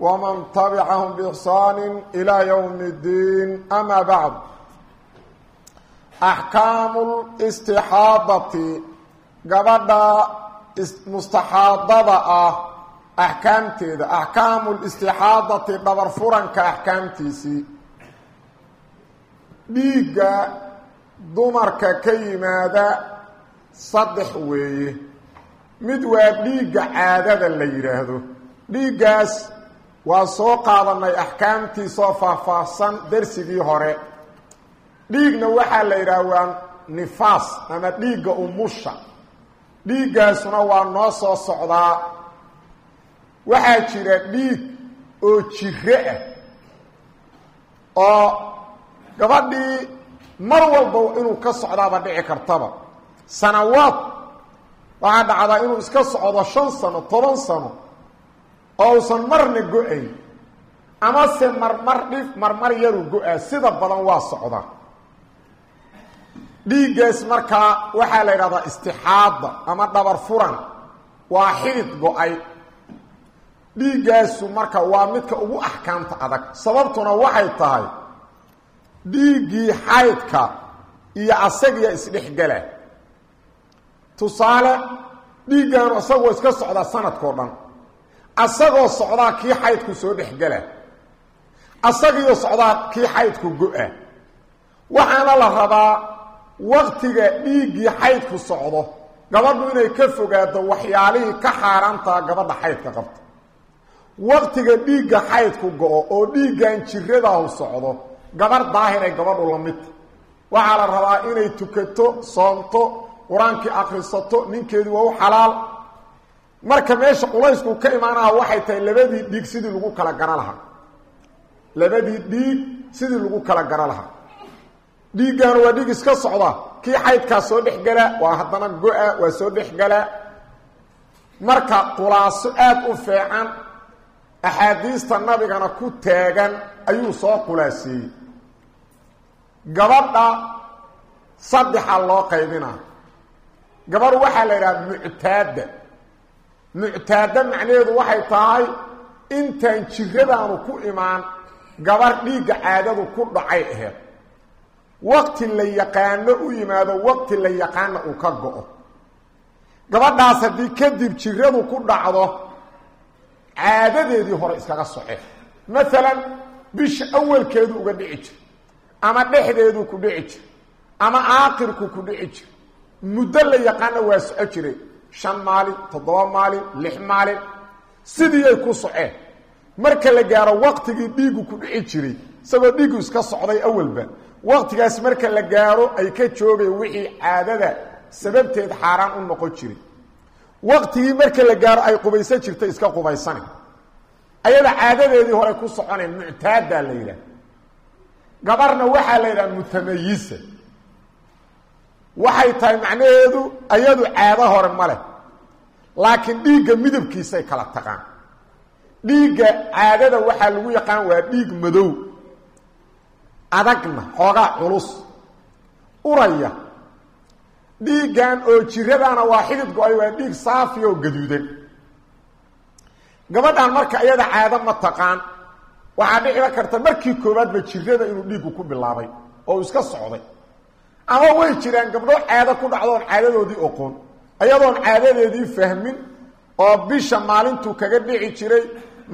ومن تبعهم بإحسان إلى يوم الدين أما بعد أحكام الاستحاضة قبل مستحاضة أحكام تيدا أحكام الاستحاضة دبر فرنك أحكام تيسي بيقى dumarka ka yimaada saddex weeye mid waa dhiigga caadada la yidhaahdo dhiiggaas waa soo qaadanay axkaamtiisoo faahfaahsan darsigii hore. Dhiigna waxaa la yidhaha waa nifaas ama dhiigga umusha. Dhiiggaasuna waa noo soo socdaa. Waxaa jira dhiig oo jiro ah oo gabadhii mar walba inuu ka socdaaba dhici kartaba. Sanawaad waxaa dhacdaa inuu iska socdo shan sano toban sano oo uusan marna go'ayn amase marmar dhif marmar yaruu go'aa sida badan waa socda. Dhiiggaas markaa waxaa la yidhahdaa istixaada ama dhabar furan waa xidid go'ay. Dhiiggaasu marka waa midka ugu axkaamta adag sababtuna waxay tahay dhiiggii xaydka iyo asagiya isdhexgala. Tusaale dhiiggaanu asagoo iska socdaa sanadkao dhan asagoo socdaa kii xaydku soo dhexgala asagiioo socdaa kii xaydku go-a. Waxaana la rabaa waktiga dhiiggii xaydku socdo gabadhu inay ka fogaado waxyaalihii ka xaaraantaa gabadha xaydka qabta. Waktiga dhiigga xaydku go-o oo dhiiggan jiradahu socdo gabar daahiray gabadhu la midta waxaa la rabaa inay tukato soonto qur'aankii akrisato ninkeedu waa u xalaal marka meesha culaysku ka imaanaha waxay tahay labadii dhiig sidii lagu kala gara lahaa. Labadii dhiig sidii lagu kala gara lahaa. Dhiiggaanu waa dhiig iska socda kii xaydkaa soo dhexgala waa haddana go-a waa soo dhexgala marka khulaaso aada u fiican axaadiista nabigana ku taagan ayuu soo khulaaseeyey gabadha saddexa loo qaybinaa. Gabadh waxaa la yidhaha muctaada muctaada macnaheedu waxay tahay intaan jiradaanu ku imaan gabarh dhiigga caadadu ku dhacay aheyd waqti la yaqaano u yimaado waqti la yaqaana uu ka go-o gabadhaas haddii kadib jiradu ku dhacdo caadadeedii hore iskaga socee maalan bisha awalkeedu uga dhici jir ama dhexdeedu ku dhici jir ama aakirku ku dhici jir. Muddo la yaqaana waa soco jiray shan maalin toddoba maalin lix maalin sidiiyay ku soceen. Marka la gaaro waqtigii dhiiggu ku dhici jiray isagoo dhiiggu iska socday awalba waqtigaas marka la gaaro ay ka joogeen wixii caadada sababteed xaaraan u noqon jiray. Waqtigii marka la gaaro ay qubaysan jirtay iska qubaysane. Ayada caadadeedii hore ku soconeen muctaadaa la yidhaha gabarna waxaa la yidhaha mutamayisa waxay tahay macnaheedu ayadu caado hore ma leh. Laakiin dhiigga midabkiisay kala taqaan. Dhiigga caadada waxaa lagu yaqaan waa dhiig madow. Adagna xoogaa culus. Uraya. Dhiiggan oo jiradaana waa xidid go'ay waa dhiig saafi oo gaduudan. Gabadhan marka iyada caado ma taqaan. Waxaa dhicida karta markii koowaadba jirada inuu dhiiggu ku bilaabay oo iska socday ama way jiraan gabdho caado ku dhacdoon caadadoodii oqoon ayadoon caadadeedii fahmin oo bisha maalintuu kaga dhici jiray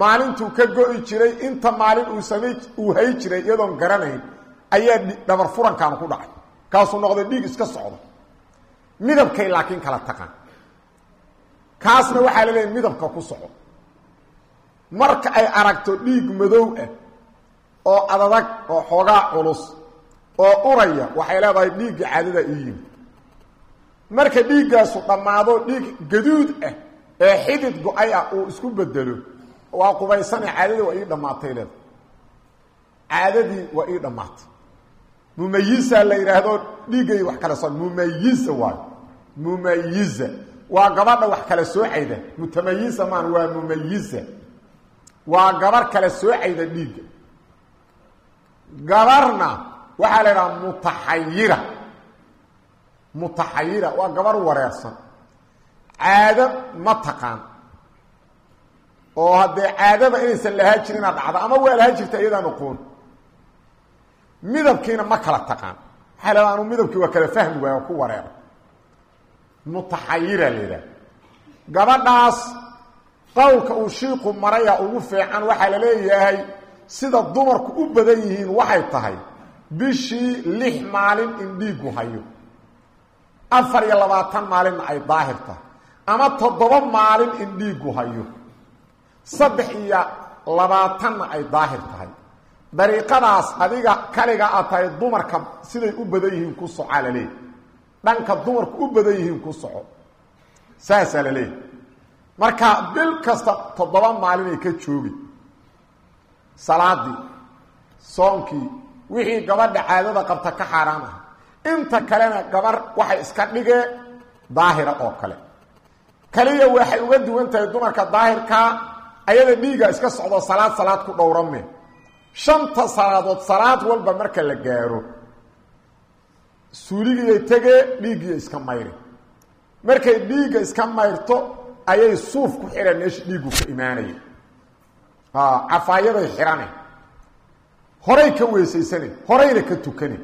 maalintuu ka go-i jiray inta maalin uu samay uu hay jiray iyadoon garanayn ayaa dhabar furankan ku dhacay. Kaasuu noqday dhiig iska socda midabkay laakiin kala taqaan. Kaasna waxaa la leeyahy midabka ku soco marka ay aragto dhiig madow ah oo adadag oo xoogaa culus oo uraya waxay leedahay dhiigga caadada ii yimi marka dhiiggaasu dhammaado dhiig gaduud ah ee xidid go'ay ah uu isku bedelo waa qubaysane caadadii waa ii dhammaatay leeda caadadii waa ii dhammaatay. Mumayisa la yidhaahdo dhiiggay wax kala soo mumayisa waayo mumayiza waa gabadha wax kala soocayda mutamayisa maan waa mumayisa waa gabar kala soocayda dhiigga. Gabarna waxaa la idhaha mutaxayira. Mutaxayira waa gabar wareersan caado ma taqaan. Oo haddee caadaba inaysan lahaa jirin inaad dhacdo ama waa lahaa jirta iyadaan oqoon midabkiina ma kala taqaan. Waxaa la waa kala fahmi waaya ku wareera mutaxayira la gabadhaas qowlka uu shiiku maraya ugu fiican waxaa la leeyahay sida dumarku u badan yihiin waxay tahay bishii lix maalin in dhiigu hayo. Afar iyo labaatan maalinna ay daahir tahay ama toddoba maalin in dhiigu hayo. Saddex iyo labaatanna ay daahir tahay dariiqadaas adiga kaliga aad tahay dumarka siday u badan yihiin ku socaa la leeyahy dhanka dumarku u badan yihiin ku soco. Saasaa la marka bil kasta toddoba maalinay ka joogi. Salaadii soonkii wixii gabadha caadada qabta ka xaaraan ah inta kalena gabar waxay iska dhigee daahira oo kale. Kaliya waxay uga duwan tahay dumarka daahirkaa ayada dhiiga iska socdo salaad salaad ku dhowrame shanta salaadood salaad walba marka la gaaro suuligiyay tegee dhiiggiiya iska mayri markay dhiigga iska mayrto ayay suuf ku xidhan meesha dhiiggu ka imaanaya. Cafaayaday xidhane horay ka weesaysane horayna ka tukane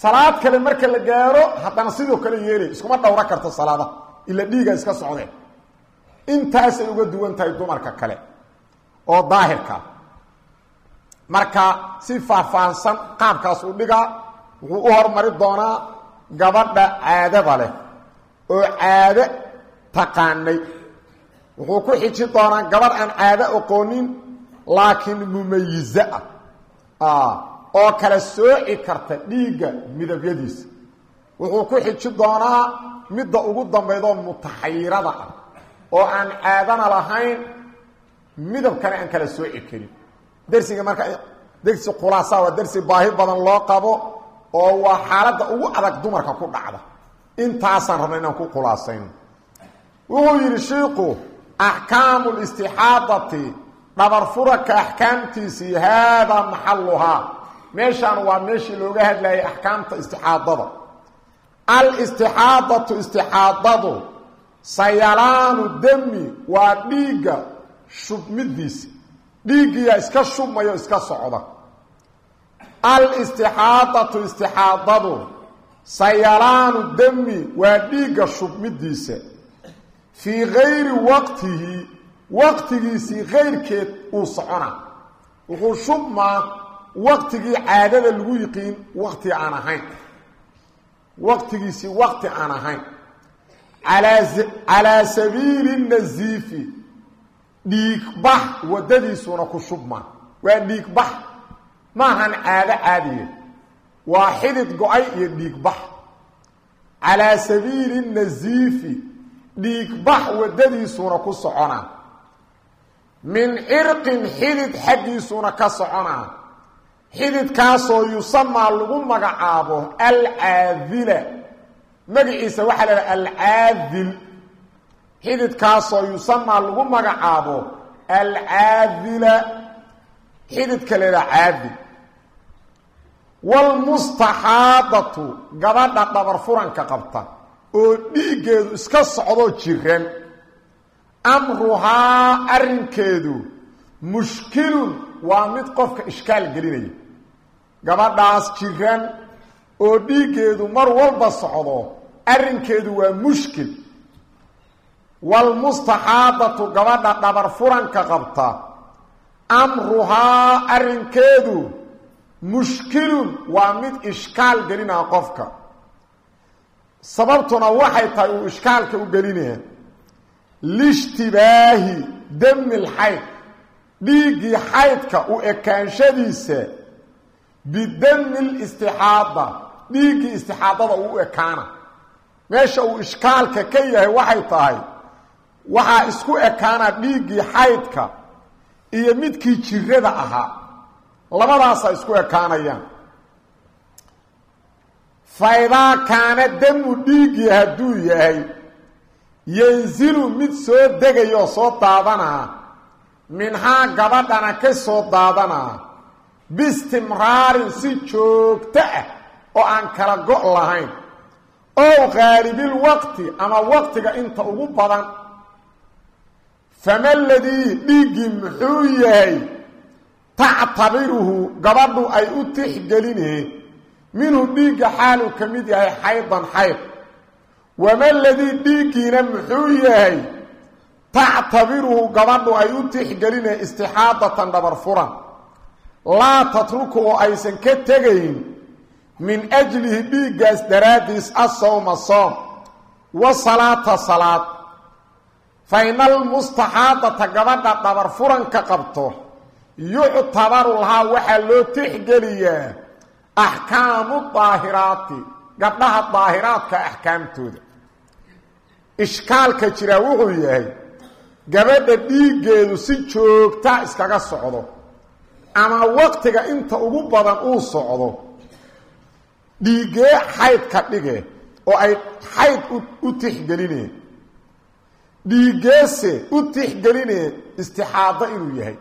salaad kale marka la gaaro haddana sidoo kale yeelay iskuma dhowro karto salaadaha ila dhiiga iska socdeen intaasay uga duwan tahay dumarka kale oo daahirka. Marka si faahfaahsan qaabkaas u dhigaa wuxuu u hormari doonaa gabadha caadada leh oo caado taqaanay. Wuxuu ku xiji doonaa gabadh aan caado aqoonin laakiin mumayize ah oo kala sooci karta dhiigga midabyadiisa. Wuxuu ku xiji doonaa midda ugu dambaydoo mutaxayirada ah oo aan caadana lahayn midabkana aan kala sooci karin. Dersiga marka dersi khulaasa waa dersi baahi badan loo qabo oo waa xaaladda ugu adag dumarka ku dhacda. Intaasaan rabna inaan ku khulaasayno wuxuu yidhi shiiku axkaamu listixaadati dhabar furaka axkaamtiisii haadaa maxaluhaa meeshaan waa meeshii looga hadlayay axkaamta istixaadada. Alistixaadatu istixaadadu sayalaanu demi waa dhiigga shubmidiisa dhiiggiyaa iska shubmayo iska socda. Alistixaadatu istixaadadu sayalaanu demi waa dhiigga shubmidiisa fii gayri waqtihi waqtigiisii kayrkeed uu socona. Wuxuu shubmaa waqtigii caadada lagu yiqiin waqti aan ahayn. Waqtigiisii waqti aan ahayn. Calaa sabiili naziifi. Dhiigbax waddadiisuuna ku shubmaa. Waa dhiigbax. Maahan caado caadiye waa xidid go'ay iyo dhiigbax. Calaa sabiili naziifi. Dhiigbax waddadiisuuna ku soconaa min cirqin xidid xaggiisuuna ka soconaa xididkaasoo yusamaa lagu magacaabo alcaadila magaciisa waxaa la idhaha alcaadil xididkaasoo yusamaa lagu magacaabo alcaadila xididka la idhaha caadil waalmustaxaadatu gabadha dhabar furanka qabta oo dhiiggeedu iska socdoo jiran amruhaa arrinkeedu mushkilun waa mid qofka ishkaal gelinaya. Gabadhaas jiran oo dhiiggeedu mar walba socdo arrinkeedu waa mushkil. Waalmustaxaadatu gabadha dhabar furanka qabta amruhaa arrinkeedu mushkilun waa mid ishkaal gelinaa qofka. Sababtuna waxay tahay uu ishkaalka u gelinaya lishtibaahi dami lxayd dhiiggii xaydka u ekaanshadiisa bidami listixaada dhiiggii istixaadada uu ekaana. Meesha uu ishkaalka ka yahay waxay tahay waxaa isku ekaana dhiiggii xaydka iyo midkii jirada ahaa. Labadaasa isku ekaanayaan. Faidaa kaana damu dhiiggii hadduu yahay yanzilu mid soo degayoo soo daadanaa minhaa gabadhana ka soo daadanaa biistimraarin si joogto ah oo aan kala go' lahayn. Ow qaalibil waqti ama waqtiga inta ugu badan. Fama ladii dhiiggii muxuu yahay? Tactabiruhu gabadhu ay u tixgelineen minhu dhiigga xaaluu ka mid yahay xaydan xayd wama ladii dhiiggiina muxuu yahay? Tactabiruhu gabadhu ay u tixgelineen istixaadatan dhabar furan laa tatruku oo aysan ka tegayn min ajlihi dhiiggaas daraaddiis asawma soom wa salaata salaad. Fa ina almustaxaadata gabadha dhabar furanka qabto yuctabaru lahaa waxaa loo tixgeliyaa axkaamu daahiraati gabdhaha daahiraadka axkaamtooda ishkaalka jiraa wuxuu yahay gabadha dhiiggeedu si joogta iskaga socdo ama waqtiga inta ugu badan uu socdo dhiiggee xayd ka dhige oo ay xayd u tixgelineen dhiiggeese u tixgelineen istixaado inuu yahay.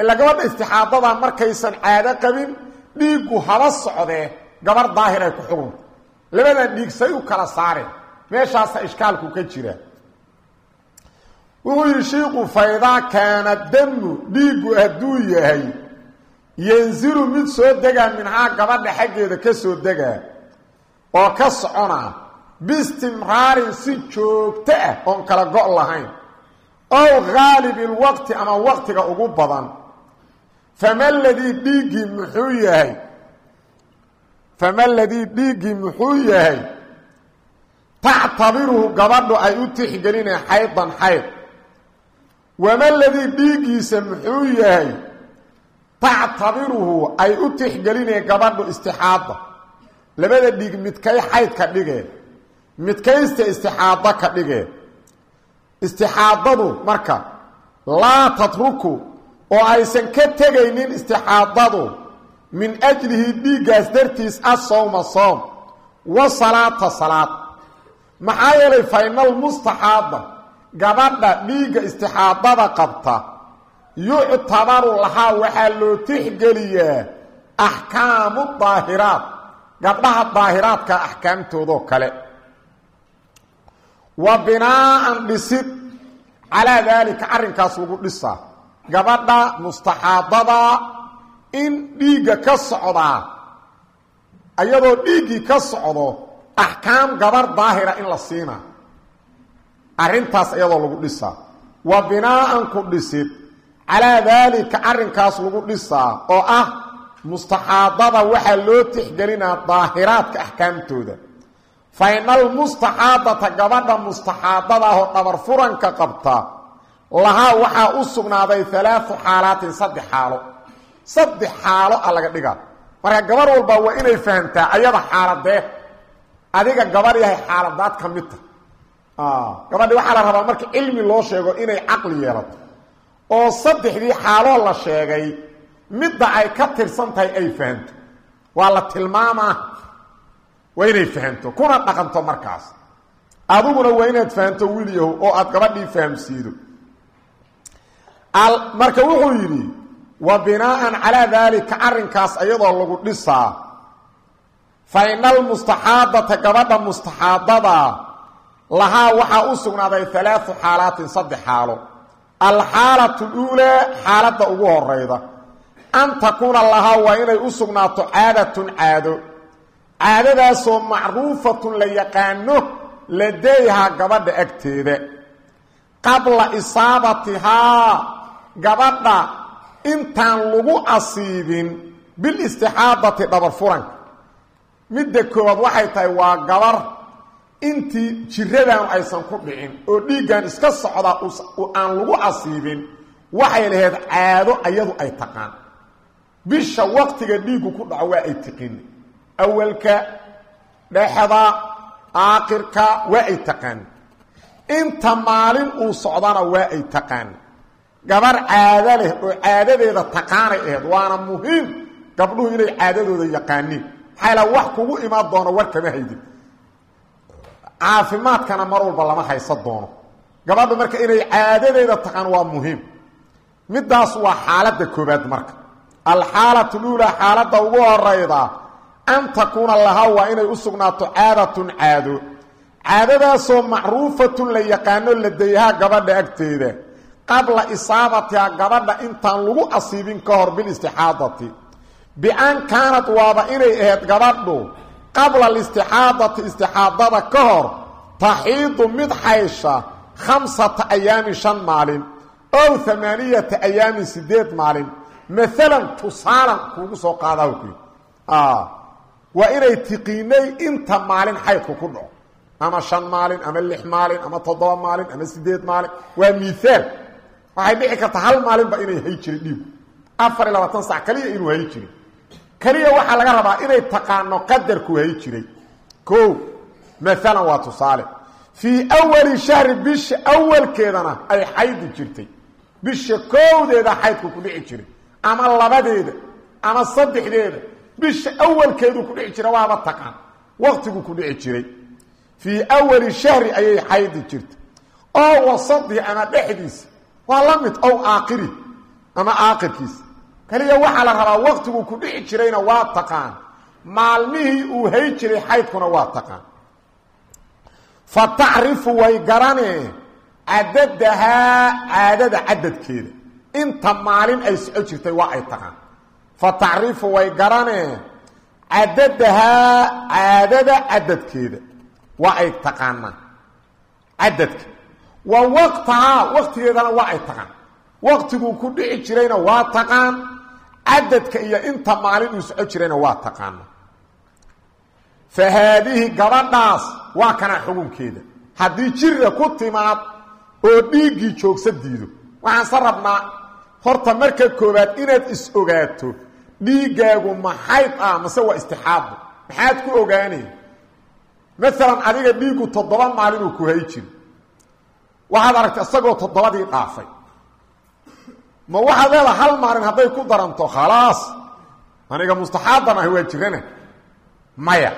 Ilaa gabadha istixaadada markaysan caado qabin dhiiggu haba socdee gabar daahir ay ku xugunta labadan dhiig say u kala saareen meeshaasa ishkaalku ka jira. Wuxuu yidhi shiiku faydaa kaana damu dhiiggu hadduu yahay yanzilu mid soo degaa minhaa gabadha xaggeeda ka soo degaa oo ka soconaa biistimraarin si joogto ah oon kala go' lahayn ow haalibilwaqti ama waqtiga ugu badan. Fama ladii dhiiggii muxuu yahay? Fama ladii dhiiggii muxuu yahay tactabiruhu gabadhu ay u tixgelineen xaydan xayd wama ladii dhiiggiisa muxuu yahay? Tactabiruhu ay u tixgelineen gabadhu istixaada labada dhiig midkay xayd ka dhigeen midkaysta istixaado ka dhigeen. Istixaadadu marka laa tatruku oo aysan ka tegaynin istixaadadu min ajlihi dhiiggaas dartiis asawma soom wa salaata salaad maxaa yeelay faynal mustaxaada gabadha dhiigga istixaadada qabta yuctabaru lahaa waxaa loo tixgeliyaa axkaamu daahiraat gabdhaha daahiraadka axkaamtoodoo kale. Wa binaaan dhisid calaa daalika arrinkaas lagu dhisaa gabadha mustaxaadada in dhiigga ka socdaa iyadoo dhiiggii ka socdo axkaam gabar daahira in la siina. Arrintaas iyadoo lagu dhisaa wa binaaan ku dhisid. Calaa daalika arrinkaas lagu dhisaa oo ah mustaxaadada waxaa loo tixgelinaa daahiraadka axkaamtooda. Fa ina almustaxaadata gabadha mustaxaadada ahoo dhabar furanka qabta lahaa waxaa u sugnaaday alaau xaalaatin saddex xaalo. Saddex xaalo a laga dhigaa. Marka gabar walba waa inay fahamtaa ayada xaaladee adiga gabar yahay xaaladaad ka mid ta gabadhi waxaa la rabaa marka cilmi loo sheego inay caqli yeelato. Oo saddexdii xaaloo la sheegay midda ay ka tirsan tahay ay fahamto waa la tilmaamaa. Waa inay fahamto kuna dhaqanto markaas. Adiguna waa inaad fahamto wiilyahow oo aada gabadhii fahamsiido. Marka wuxuu yidhi wa binaaan calaa daalika arrinkaas iyadoo lagu dhisaa fa ina almustaxaadata gabadha mustaxaadada lahaa waxaa u sugnaaday alaau xaalaatin saddex xaalo. Alxaalatu luulaa xaaladda ugu horayda an takuuna lahaa waa inay u sugnaato caadatun caado. Caadadaasoo macruufatun la yaqaano ladeeyahaa gabadha agteeda. Qabla isaabatihaa gabadha intaan lagu asiibin bilistixaadati dhabar furanka midda koowaad waxay tahay waa gabar. Intii jiradan aysan ku dhicin oo dhiiggan iska socda aan lagu asiibin waxay lahayd caado ayadu ay taqaan. Bisha waqtiga dhiiggu ku dhaco waa ay tiqin. Awalka dhexda aakhirka waa ay taqaan. Inta maalin uu socdana waa ay taqaana gabar caado leh oo caadadeeda taqaanay aheyd waana muhiim gabdhuhu inay caadadooda yaqaaniin maxaa la wax kugu imaan doono war kama haydin. Caafimaadkana mar walba lama haysan doono. Gabadhu marka inay caadadeeda taqaan waa muhiim. Midaas waa xaaladda koobaad marka. Alxaalatu luulaa xaaladda ugu horayda an takuuna laha waa inay u sugnaato caadatun caado. Caadadaasoo macruufatun la yaqaano ladeyaha gabadha agteeda. Qabla isaabatiha gabadha intaan lagu asiibin ka hor bilistixaadati bian kaanad waaba inay ahayd gabadhu qabla alistixaadati istixaadada ka hor taxiidu mid xaysha khamsata ayaamin shan maalin ow amaaniyata ayaamin sideed maalin. Maalan tusaalan kuugu soo qaadaha ku waa inay tiqiinay inta maalin xaydku ku dhaco. Ama shan maalin ama lix maalin ama toddoba maalin ama sideed maalin. Waa miaal waxay dhici kartaa hal maalinba inay hay jiray dhiigu afar iyo labaatan keliya waxaa laga rabaa inay taqaano qadarku hay jiray. O maalan waa tusaale. Fii awali shahri bisha awalkeedana ay xaydi jirtay. Bisha kowdeeda xaydku ku dhici jiray. Ama labadeeda ama saddexdeeda bisha awalkeedu ku dhici jira waaba taqaan. Waqtigu ku dhici jiray. Fii awali shahri ayay xaydi jirtay. Oo wasadihi ama dhexdiisa. Waa la mid aakhiri ama aakhirkiisa kaliya waxaa la rabaa waqtigu ku dhici jirayna waa taqaan. Maalmihii uu hay jiray xaydkuna waa taqaan. Fa tacrifu way garanee cadadahaa caadada cadadkeeda inta maalin ay soco jirtay waa ay taqaan. Fa tacrifu way garanee cadadahaa caadada cadadkeeda waa ay taqaanaa cadadka wa waqtahaa waqtigeedana waa ay taqaan. Waqtiguu ku dhici jirayna waa taqaan cadadka iyo inta maalin uu soco jirayna waa taqaana fa haadihi gabadhaas waa kana xukunkeeda. Haddii jira ku timaad oo dhiiggii joogsa diido. Waxaanse rabnaa horta marka koowaad inaad is ogaato dhiiggaagu maxayd ah mase waa istixaado maxaad ku ogaanay maalan adiga dhiiggu toddoba maalin uu ku hay jiro waxaad aragtay isagoo toddobadii dhaafay ma waxaad leedaha hal maalin hadday ku daranto khalaas. Aniga mustaxaadan ahi waa jirana maya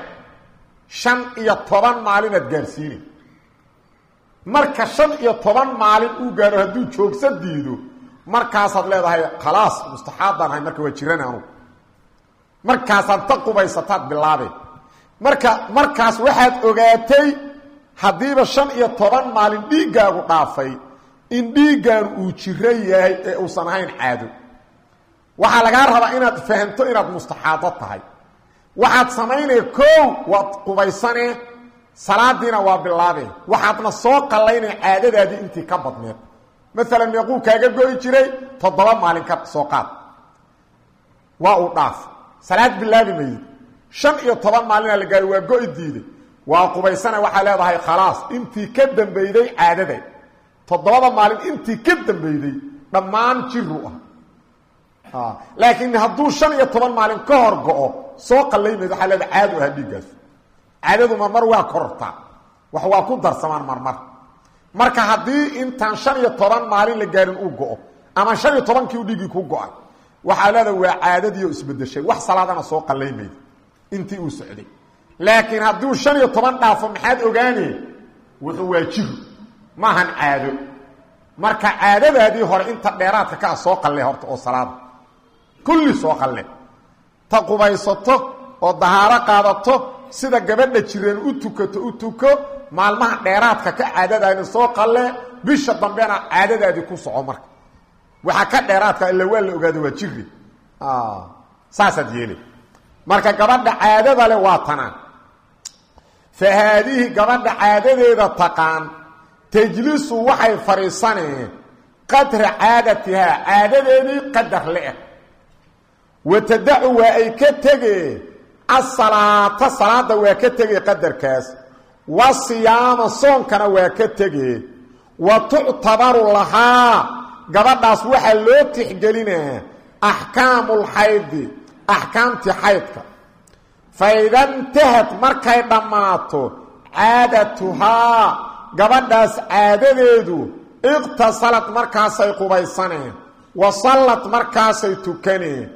shan iyo toban maalinaad gaarsiinay marka shan iyo toban maalin uu gaaro hadduu joogsa diido markaasaad leedahay khalaas mustaxaadan ahay marka waa jirana anugu markaasaad ta qubaysataad bilaabeen marka markaas waxaad ogaatay haddiiba shan iyo toban maalin dhiiggaagu dhaafay in dhiiggan uu jiro yahay ee uusan ahayn caado. Waxaa lagaa rabaa inaad fahamto inaad mustaxaado tahay. Waxaad samaynaya koow waad qubaysanee salaadiina waa bilaabeen waxaadna soo qallaynaya caadadaadii intii ka badneed. Maalan meequu kaaga go'i jiray toddoba maalin ka soo qaad. Waa uu dhaaf. Salaad bilaabi maydi shan iyo toban maalina la gaari waa go-i waa qubaysana waxaa leedahay khalaas. Intii ka dambeyday caadada toddobada maalin intii ka dambeyday dhammaan jiru ah laakiin hadduu shan iyo toban maalin ka hor go-o soo qallaymayd waxaa leedahay caado aha dhiiggaas. Caadadu marmar waa korortaa wax waa ku darsamaan marmar marka haddii intaan shan iyo toban maalin la gaarin uu go-o ama shan iyo tobankii u dhiiggii ku go'ay waxaa leedahay waa caadadiioo isbedeshay wax salaadana soo qallaymayd intii uu socday. Laakiin hadduu shan iyo toban dhaafo maxaad ogaanee? Wuxuu waa jiru maahan caado. Marka caadadaadii hore inta dheeraadka kaa soo qalle horta oo salaada kulli soo qalle. Ta oo dahaaro qaadato sida gabadha jireen u tukato u tuko maalmaha dheeraadka ka caadadaani soo qalle bisha dambena caadadaadii ku soco marka. Waxaa ka dheeraadka ila waa la ogaada waa jiri. Saasaad yeeli. Marka gabadha caadada leh waa fa haadihi gabadha caadadeeda taqaan tajlisu waxay fadhiisaneen qadra caadatihaa caadadeedii qadar le-eg watadacu waa ay ka tegee asalaata salaada waa ka tegee qadarkaas. Wa siyaama soonkana waa ka tegee wa tuctabaru lahaa gabadhaas waxaa loo tixgelinaa axkaamulxaydi axkaamtii xaydka. Fa ida intahad markay dhammaato caadatuhaa gabadhaas caadadeedu iqtasalad markaasay qubaysaneen wa sallad markaasay tukaneen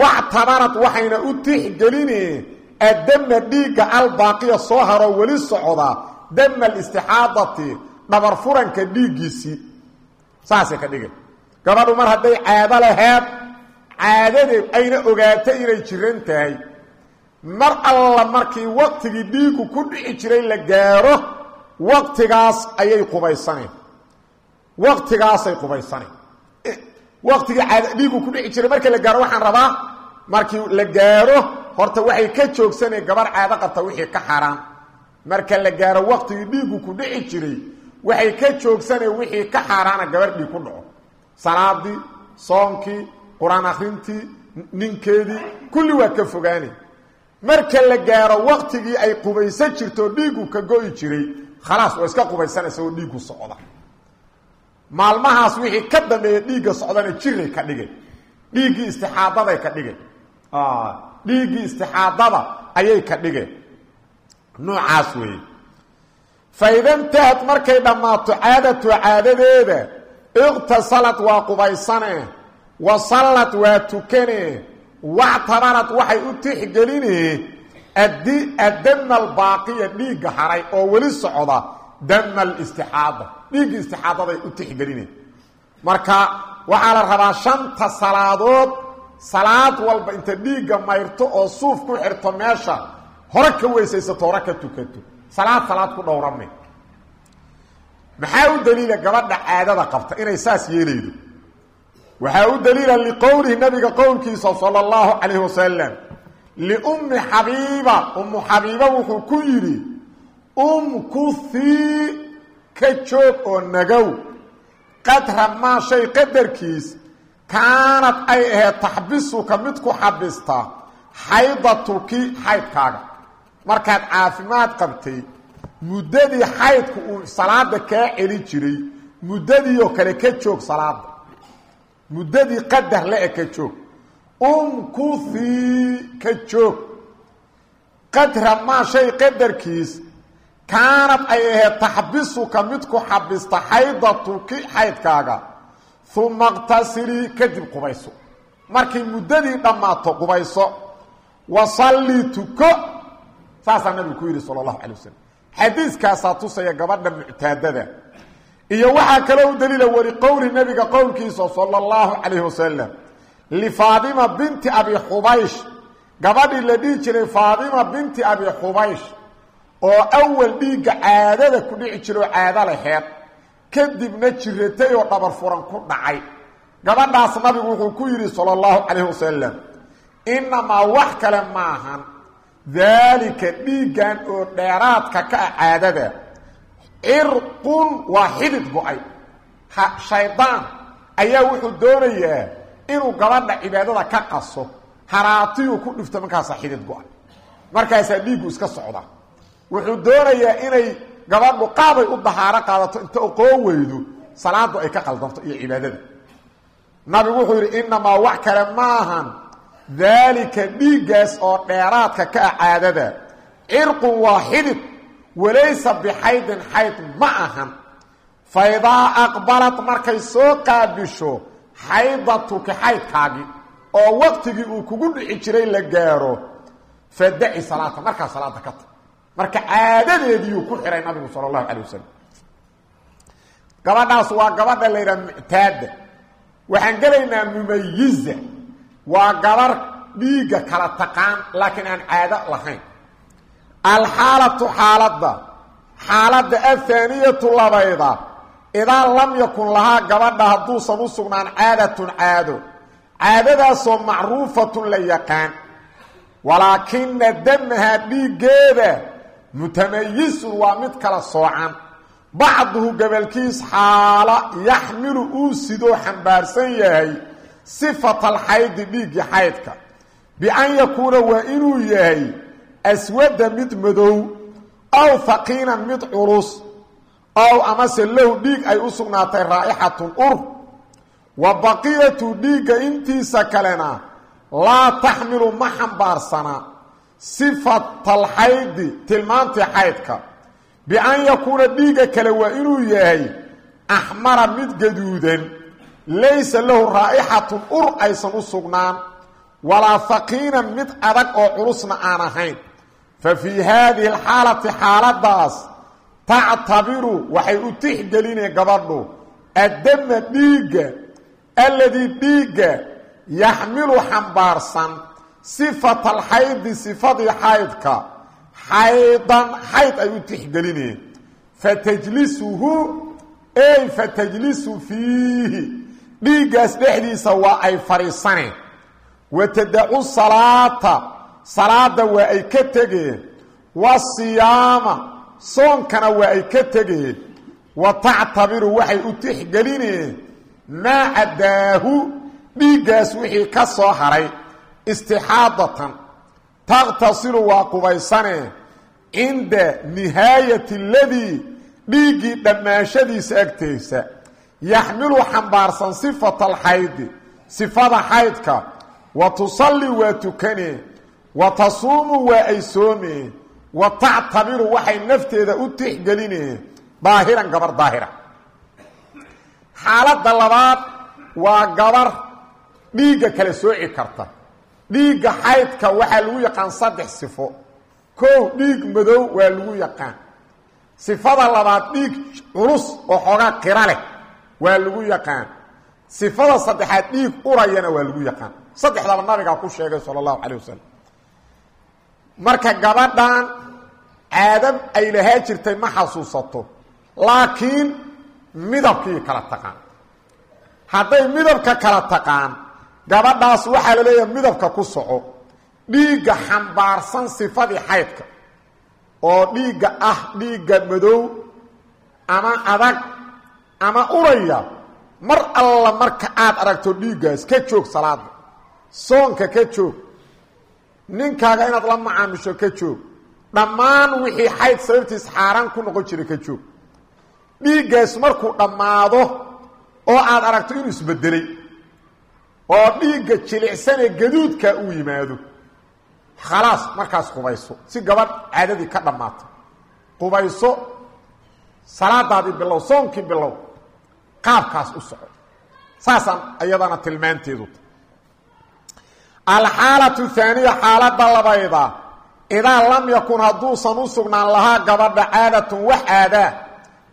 wactabarad waxayna u tixgelineen addama dhiigga albaaqiya soo haroo weli socda dama alistixaadati dhabar furanka dhiiggiisii saasay ka dhigeen. Gabadhu mar hadday caado laheed caadadeed ayna ogaato inay jiran tahay. Mar alla markii waqtigii dhiiggu ku dhici jiray la gaaro waqtigaas ayay qubaysaneen waqtigaasay qubaysaneen waqtigii caad dhiiggu ku dhici jiray marka la gaaro waxaan rabaa markii la gaaro horta waxay ka joogsaneen gabar caado qabta wixii ka xaaraan. Marka la gaaro waqtigii dhiiggu ku dhici jiray waxay ka joogsaneen wixii ka xaaraana gabar dhiig ku dhaco. Salaadii soonkii qur'aan akrintii ninkeedii kulli waa ka fogaanay. Marka la gaaro waqtigii ay qubaysan jirto dhiiggu ka go-i jiray khalaas waa iska qubaysanaysa oo dhiiggu socda maalmahaas wixii ka dambeeya dhiigga socdana jiray ka dhigay dhiiggii istixaadaday ka dhigeen dhiiggii istixaadada ayay ka dhigeen noocaas weeye faidantahad markay dhammaato caadatu caadadeeda iqtasalad waa qubaysanee wa sallad waa tukanee wactabarad waxay u tixgelinee addama albaaqiya dhiigga haray oo weli socda dama alistixaada dhiiggii istixaadaday u tixgelineen marka waxaa la rabaa shanta salaadood. Salaad walba inta dhiigga mayrto oo suuf ku xirto meesha hore ka weysaysato hore ka tukato. Salaad salaad ku dhowrame maxaa u gabadha caadada qabta inay saas yeelaydo? Waxaa u daliila liqowlihi nabiga qowlkiisa sala allahu calayhi wasalam liummi xabiiba ummu xabiiba wuxuu ku yidhi umkuthii ka joog oo nagow qadra maa shay qadarkiis kaanad ay ahayd taxbisuka mid ku xabista xaydatuki xaydkaaga markaad caafimaad qabtay muddadii xaydku uu salaada kaa celi jiray muddadiioo kale ka joog salaada muddadii qadar le-e ka joog umkuhii ka joog. Qadra maa shay qadarkiis. Kaanad ay ahayd taxbisuka midku xabista xaydatuki xaydkaaga. Uma qtasilii kadib qubayso. Markay muddadii dhammaato qubayso. Wasalli tuko. Saasaa nabigu ku yidhi sala allahu calay wasalam xadiiskaasaa tusaya gabadha muctaadada. Iyo waxaa kaloo u daliila weli qowli nabiga qowlkiisa sala allahu calayh wasalam lifaadima binti abi xubaysh gabadhii la dhihi jiray faadima binti abi xubaysh oo awal dhiigga caadada ku dhici jiroo caado laheed kadibna jiratay oo dhabar furan ku dhacay gabadhaas nabigu wuxuu ku yidhi sala allahu calayhi wasalam innamaa wax kale maahan daalika dhiiggan oo dheeraadka ka caadada cirqun waa xidid go'ay ha shaydaan ayaa wuxuu doonayaa inuu gabadha cibaadada ka qaso haraatiyuu ku dhifto markaasaa xidid go'ay markaasaa dhiiggu iska socda. Wuxuu doonayaa inay gabadhu qaabay u dahaaro qaadato inta oqoon weydo salaadu ay ka qaldanto iyo cibaadada. Nabigu wuxuu yidhi innamaa wax kale ma ahan. Daalika dhiiggaas oo dheeraadka ka ah caadada cirqun waa xidid walaysa bixaydin xayd ma ahan. Fa idaa aqbalad markay soo qaabisho xaydatuki xaydkaagii oo waqtigii uu kugu dhici jiray la gaaro fadaci salaata markaa salaada ka tag. Marka caadadeediiyuu ku xihay nabigu sala allahu calay wasalam gabadhaas waa gabadha la yidhaha muctaada waxaan gelaynaa mumayiza waa gabar dhiigga kala taqaan laakiin aan caado lahayn. Alxaalatu xaaladda. Xaaladda athaaniyatu labayda idaa lam yakun lahaa gabadha hadduusan u sugnaan caadatun caado. Caadadaasoo macruufatun la yaqaan. Walaakina damaha dhiiggeeda mutamayisun waa mid kala soocan. Bacduhu gobolkiis xaala yaxmilu uu sidoo xambaarsan yahay sifata alxaydi dhiiggii xaydka. Bian yakuuna waa inuu yahay aswada mid madow aw haqiinan mid culus ow amase lahu dhiig ay u sugnaatay raa'ixatun ur. Wa baqiyatu dhiigga intiisa kalena laa taxmilu ma xambaarsana. Sifatalxaydi tilmaantii xaydka. Bian yakuuna dhiigga kale waa inuu yahay axmara mid gaduudan. Laysa lahu raa'ixatun ur aysan u sugnaan. Walaa haqiinan mid adag oo culusna aan ahayn. Fa fii haadihi alxaalati xaaladaas tactabiru waxay u tixgelineen gabadhu addama dhiigga alladii dhiigga yaxmilu xambaarsan sifata alxaydi sifadii xaydka xaydan xayd ay u tixgelineen. Fatajlisuhu ey fatajlisu fiihi dhiiggaas dhexdiisa waa ay fadhiisaneen wa tadacu salaata salaada waa ay ka tegeen. Wasiyaama soonkana waa ay ka tegeen wa tactabiru waxay u tixgelineen maa caddaahu dhiiggaas wixii ka soo haray istixaadatan taqtasilu waa qubaysanee cinda nihaayati aladii dhiiggii dhammaanshadiisa agtaysa yaxmilu xambaarsan sifata alxaydi sifada xaydka wa tusalli waa tukanee wa tasuumu waa ay soomeen wa tactabiru waxay nafteeda u tixgelineen daahiran gabar daahira. Xaaladda labaad waa gabar dhiigga kale sooci karta. Dhiigga xaydka waxaa lagu yaqaan saddex sifo. Kow dhiig madow waa lagu yaqaan. Sifada labaad dhiig culus oo xoogaa qira leh waa lagu yaqaan. Sifada saddexaad dhiig urayana waa lagu yaqaan. Saddexdaba nabigaa ku sheegay sala allahu calay marka gabadhan caadab ay lahaa jirtay ma xasuusato laakiin midabkii kala taqaan. Hadday midabka kala taqaan gabadhaas waxaa la leeyahay midabka ku soco dhiigga xambaarsan sifadii xaydka oo dhiigga ah dhiigga madow ama adag ama uraya. Mar alla marka aad aragto dhiiggaas ka joog salaada soonka ka joog. Ninkaaga inaad la macaamisho ka joog dhammaan wixii xayd sababtiis xaaraan ku noqon jiray ka joog. Dhiiggaas markuu dhammaado oo aad aragto inuu isbedelay oo dhiigga jilicsanee gaduudka uu yimaado khalaas markaas qubayso. Si gabadh caadadii ka dhammaato. Qubayso salaadaadii bilow soonkii bilow qaabkaas u soco saasaan iyadana tilmaanteedu. Alxaalatu haaniya xaaladda labayda idaa lam yakun hadduusan u sugnaan lahaa gabadha caadatun wax aadaa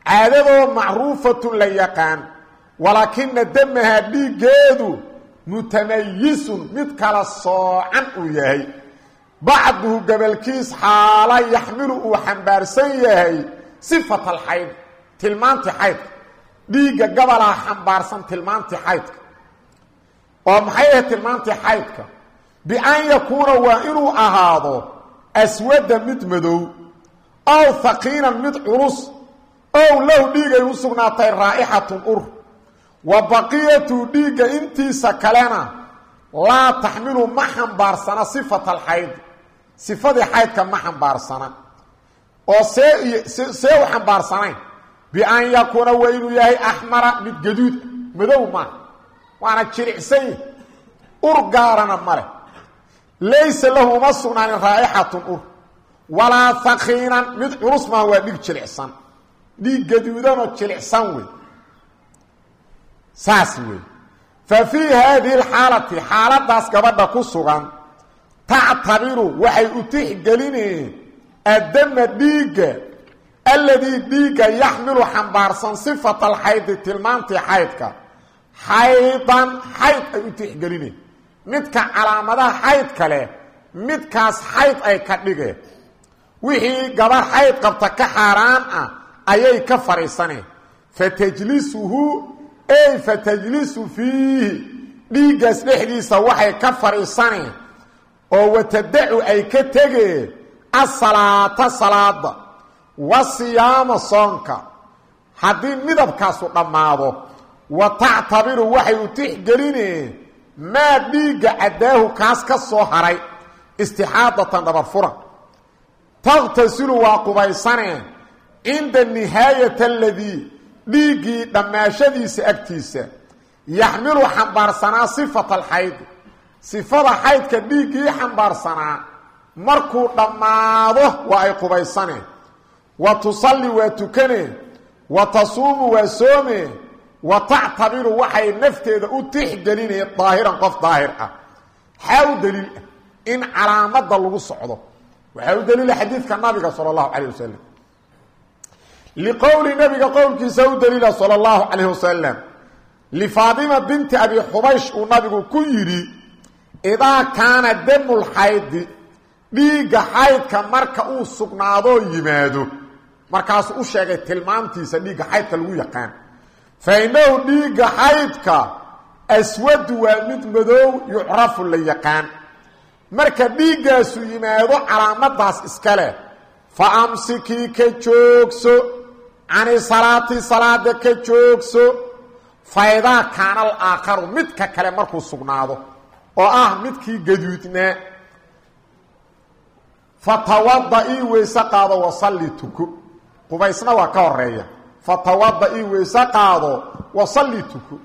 caadadoo macruufatun la yaqaan walaakina damahaa dhiiggeedu mutamayisun mid kala soocan uu yahay bacduhu gabalkiis xaala yaxmilu uu xambaarsan yahay sifat alxayd tilmaantii xaydka dhiigga gabalaa xambaarsan tilmaantii xaydka oo maxay ahayd tilmaantii xaydka bian yakuuna waa inuu ahaado aswada mid madow ow haqiinan mid culus ow low dhiigay u sugnaatay raa'ixatun ur. Wa baqiyatu dhiigga intiisa kalena laa taxmilu ma xambaarsana sifata alxayd sifadii xaydka ma xambaarsana oo see iyo see u xambaarsanayn bian yakuuna waa inuu yahay axmara mid gaduud madow maaha waana jiricsan yahi ur gaarana male laysa lahu uma sugnaanin raa'ixatun ur walaa hakiinan mid culus maaha waa dhig jilicsan dhiig gaduudanoo jilicsan wey saas wey fa fii haadihi alxaalati xaaladaas gabadha ku sugan tactabiru waxay u tixgelineen addama dhiigga alladii dhiigga yaxmilu xambaarsan sifata alxaydi tilmaantii xaydka ay u midka calaamadaha xaydka leh midkaas xayd ay ka dhigeen wixii gabar xayd qabta ka xaaraan ah ayay ka fadhiisaneen fatajlisuhu ey fatajlisu fiihi. Dhiiggaas dhexdiisa waxay ka fadhiisaneen oo watadacu ay ka tegeen asalaata salaada wa siyaama soonka. Haddii midabkaasu dhammaado wa tactabiru waxay u tixgelineen maa dhiigga caddaahu kaas ka soo haray istixaadatan dhabar furan taqtasilu waa qubaysaneen cinda nihaayat aladii dhiiggii dhammaashadiisa agtiisa. Yaxmilu xambaarsanaa sifata alxayd. Sifada xaydka dhiiggii xambaarsanaa markuu dhammaado waa ay qubaysaneen wa tusalli waa tukane. Wa tasuumu waa soome wa tactabiru waxay nafteeda u tixgelinaya daahiran qof daahir ah. Xaa u daliil ah in calaamadda lagu socdo. Waxaa u daliila xadiidka nabiga sala allahu calayh wasalam liqowli nabiga qowlkiisa u daliila sala allahu calayh wasalam lifaadima binti abi xubaysh uu nabigu ku yidhi idaa kaana damulxaydi dhiigga xaydka marka uu sugnaadoo yimaado. Markaasuu u sheegay tilmaamtiisa dhiigga xaydka lagu yaqaan fa innahu dhiigga xaydka aswadu waa mid madoow yucrafu la yaqaan. Marka dhiiggaasu yimaado calaamadaas iska leh fa amsikii ka joogso cani salaati salaada ka joogso faydaa kaana alaakharu midka kale markuu sugnaado oo ah midkii gaduudnaa fatawada ii weyse qaado wasalli tuko qubaysna waa ka horreeya fatawada ii weyse qaado wasalli tuko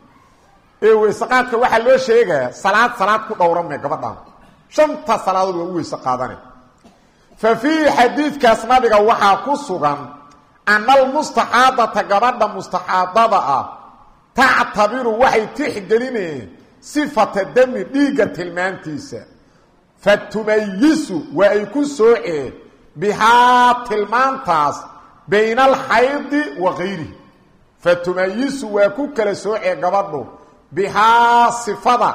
ee weyseqaadka waxaa loo sheegayaa salaad salaad ku dhowrame gabadhaan. Shanta salaadood waa u weyse qaadane. Fa fiihi xadiidkaas nabiga waxaa ku sugan ana almustaxaadata gabadha mustaxaadada ah tactabiru waxay tixgelinayeen sifata dami dhiigga tilmaantiisa. Fa tumayisu waa ay ku sooceen bihaa tilmaantaas bayna alxaydi wa kayrihi fa tumayisu waa ku kala soocee gabadhu bihaa sifada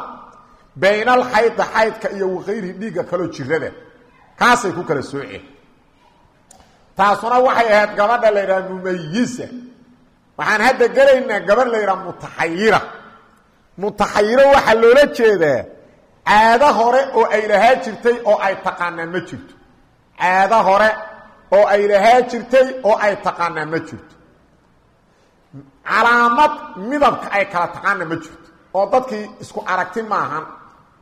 bayna alxaydi xaydka iyo wakayrihi dhiigga kaloo jirada kaasay ku kala sooceen taasuna waxay ahayd gabadha la yidhaha mumayisa. Waxaan hadda gelaynaa gabadh la yidhaha mutaxayira. Mutaxayiro waxaa loola jeedaa caado hore oo ay lahaa jirtay oo ay taqaanaa ma jirto. Caado hore oo ay lahaa jirtay oo ay taqaanaa ma jirto. Calaamad midabka ay kala taqaana ma jirto. oo dadkii isku aragti maahan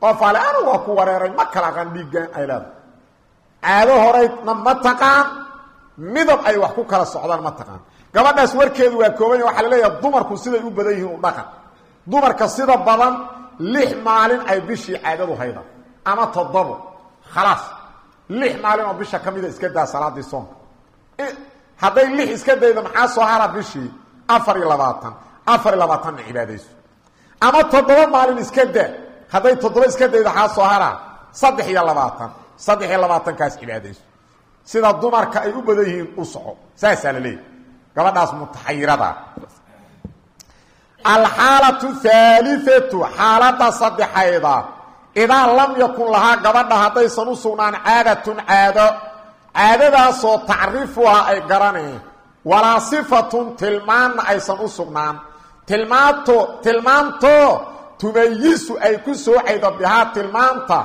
qof ale anu waa ku wareeray ma kala aqaan dhiiggan ay leedahay. Caado horeydna ma taqaan midab ay wax ku kala socdaan ma taqaan. Gabadhaas warkeedu waa koobanya waxaa la leeyahay dumarku siday u badan yihiin u dhaqan. Dumarka sida badan lix maalin ay bishii caadadu hayda ama toddobo khalaas lix maalin oo bisha ka mida iska daa salaadii soonka. Hadday lix iska daydo maxaa soo hara bishii? Afar iyo labaatan. Afar iyo labaatanna cibaadayso. Ama toddoba maalin iska daa. Hadday toddoba iska daydo maxaa soo hara? Saddex iyo labaatan. Saddex iyo labaatankaas cibaadayso. Sida dumarka ay u badan yihiin u soco. Saasaa la leeyahy gabadhaas mutaxayirada. Alxaalatu haaliatu xaalada saddexayda idaa lam yakun lahaa gabadha haddaysan u sugnaan caadatun caado caadadaasoo tacriifuha ay garaneen walaa sifatun tilmaanna aysan u sugnaan tilmaanto tilmaantoo tumayisu ay ku soocaydo bihaa tilmaanta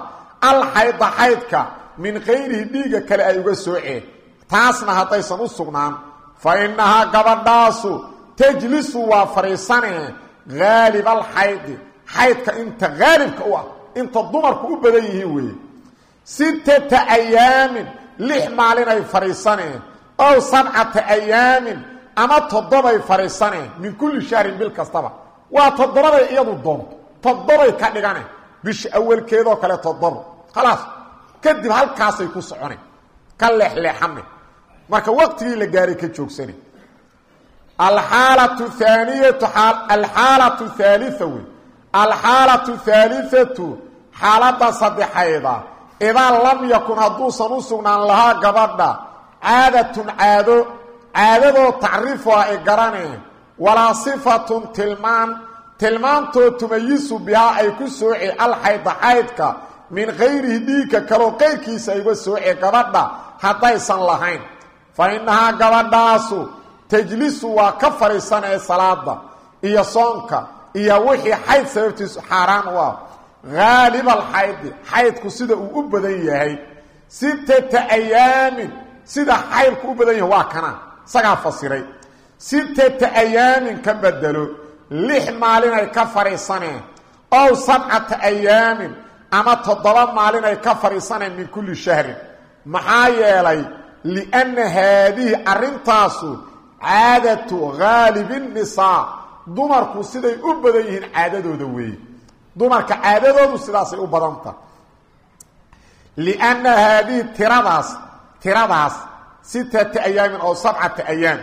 alxayda xaydka min kayrihi dhiigga kale ay uga sooceen taasna haddaysan u sugnaan fa innahaa gabadhaasu tajlisu waa fadhiisanee haalib alxaydi xaydka inta haalibka u ah inta dumarku u badan yihiin weeye. Sittata ayaamin lix maalin ay fadhiisaneen ow sabcata ayaamin ama toddobay fadhiisaneen min kulli shahrin bil kastaba. Waa toddobaday iyadu doonto. Toddobay ka dhigane. Bisha awalkeedoo kale toddobo khalaas. Kadib halkaasay ku soconeen ka leexleexame marka waqtigii la gaaray ka joogsane. Alxaalatu haaniyatu alxaalatu haalia alxaalatu haaliatu xaaladda saddexayda idaa lam yakun hadduusan u sugnaan lahaa gabadha caadatun caado caadadoo tacriifuha ay garaneen walaa sifatun tilmaan tilmaantoo tumayisu bihaa ay ku soocee alxayda xaydka min kayrihi dhiigka kaloo qayrkiisa ayga soocee gabadha haddaysan lahayn. Fa innahaa gabadhaasu tajlisu waa ka fadhiisanee salaada iyo soonka iyo wixii xayd sababtiisu xaaraan u ah. Haalib alxaydi xaydku sida uu u badan yahay sittata ayaamin sida xaydku u badan yahay waa kana isagaa fasiray. Sittata ayaamin ka bedelo lix maalinay ka fadhiisaneen ow sabcata ayaamin ama toddoba maalinay ka fadhiisaneen min kulli shahrin. Maxaa yeelay lianna haadihi arrintaasu caadatu haalibi nisaa dumarku siday u badan yihiin caadadooda weeye dumarka caadadoodu sidaasay u badanta lianna haadihi tiradaas tiradaas sittata ayaamin oo sabcata ayaam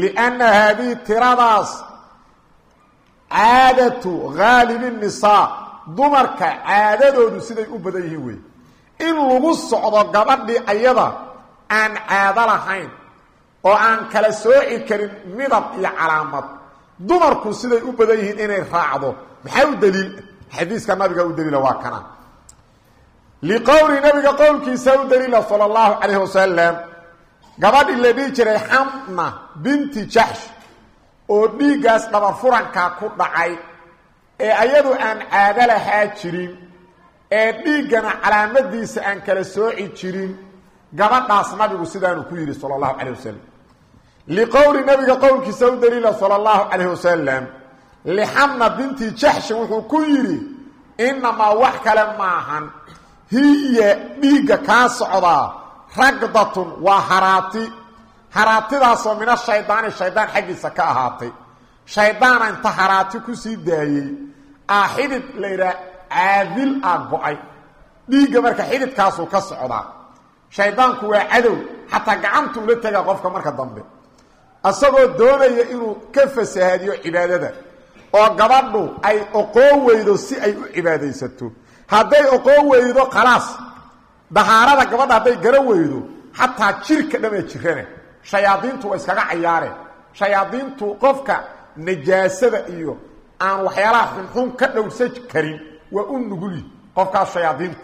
lianna haadihi tiradaas caadatu haalibi nisaa dumarka caadadoodu siday u badan yihiin wey in lagu socdo gabadhii ayada aan caado lahayn oo aan kala sooci karin midab iyo calaamad dumarku siday u badan yihiin inay raacdo. Maxaa u daliil? Xadiiska nabiga u daliila waa kana. Liqowli nabiga qowlkiisa u daliila sala allahu calayhi wasalam gabadhii la dhihi jiray xamna binti jaxsh oo dhiiggaas dhabar furankaa ku dhacay ee ayadu aan caado lahaa jirin ee dhiiggana calaamadiisa aan kala sooci jirin. Gabadhaas nabigu sidaanu ku yidhi sala allahu calayh wasalam liqowli nabiga qowlkiisa u daliila sala allahu calayh wasalam lixamna binti jaxshin wuxuu ku yidhi inamaa wax kale maahan hiya dhiigga kaa socdaa ragdatun waa haraati. Haraatidaasoo mina shaydaani shaydaan xaggiisa ka ahaatay. Shaydaana inta haraati ku sii daayey aa xidid la yidhaha caadil ah go'ay. Dhiigga marka xididkaasuu ka socdaa. Shaydaanku waa cadow xataa gacanta ula tegaa qofka marka dambe isagoo doonaya inuu ka fasahaadiyo cibaadada oo gabadhu ay oqoon weydo si ay u cibaadaysato. Hadday oqoon weydo khalaas dahaarada gabadha hadday gara weydo xataa jirka dhamee jirana shayaadiintu waa iskaga cayaareen shayaadiintu qofka najaasada iyo aan waxyaalaha xunxun ka dhowrsan karin waa u nugulyi qofkaas shayaadiintu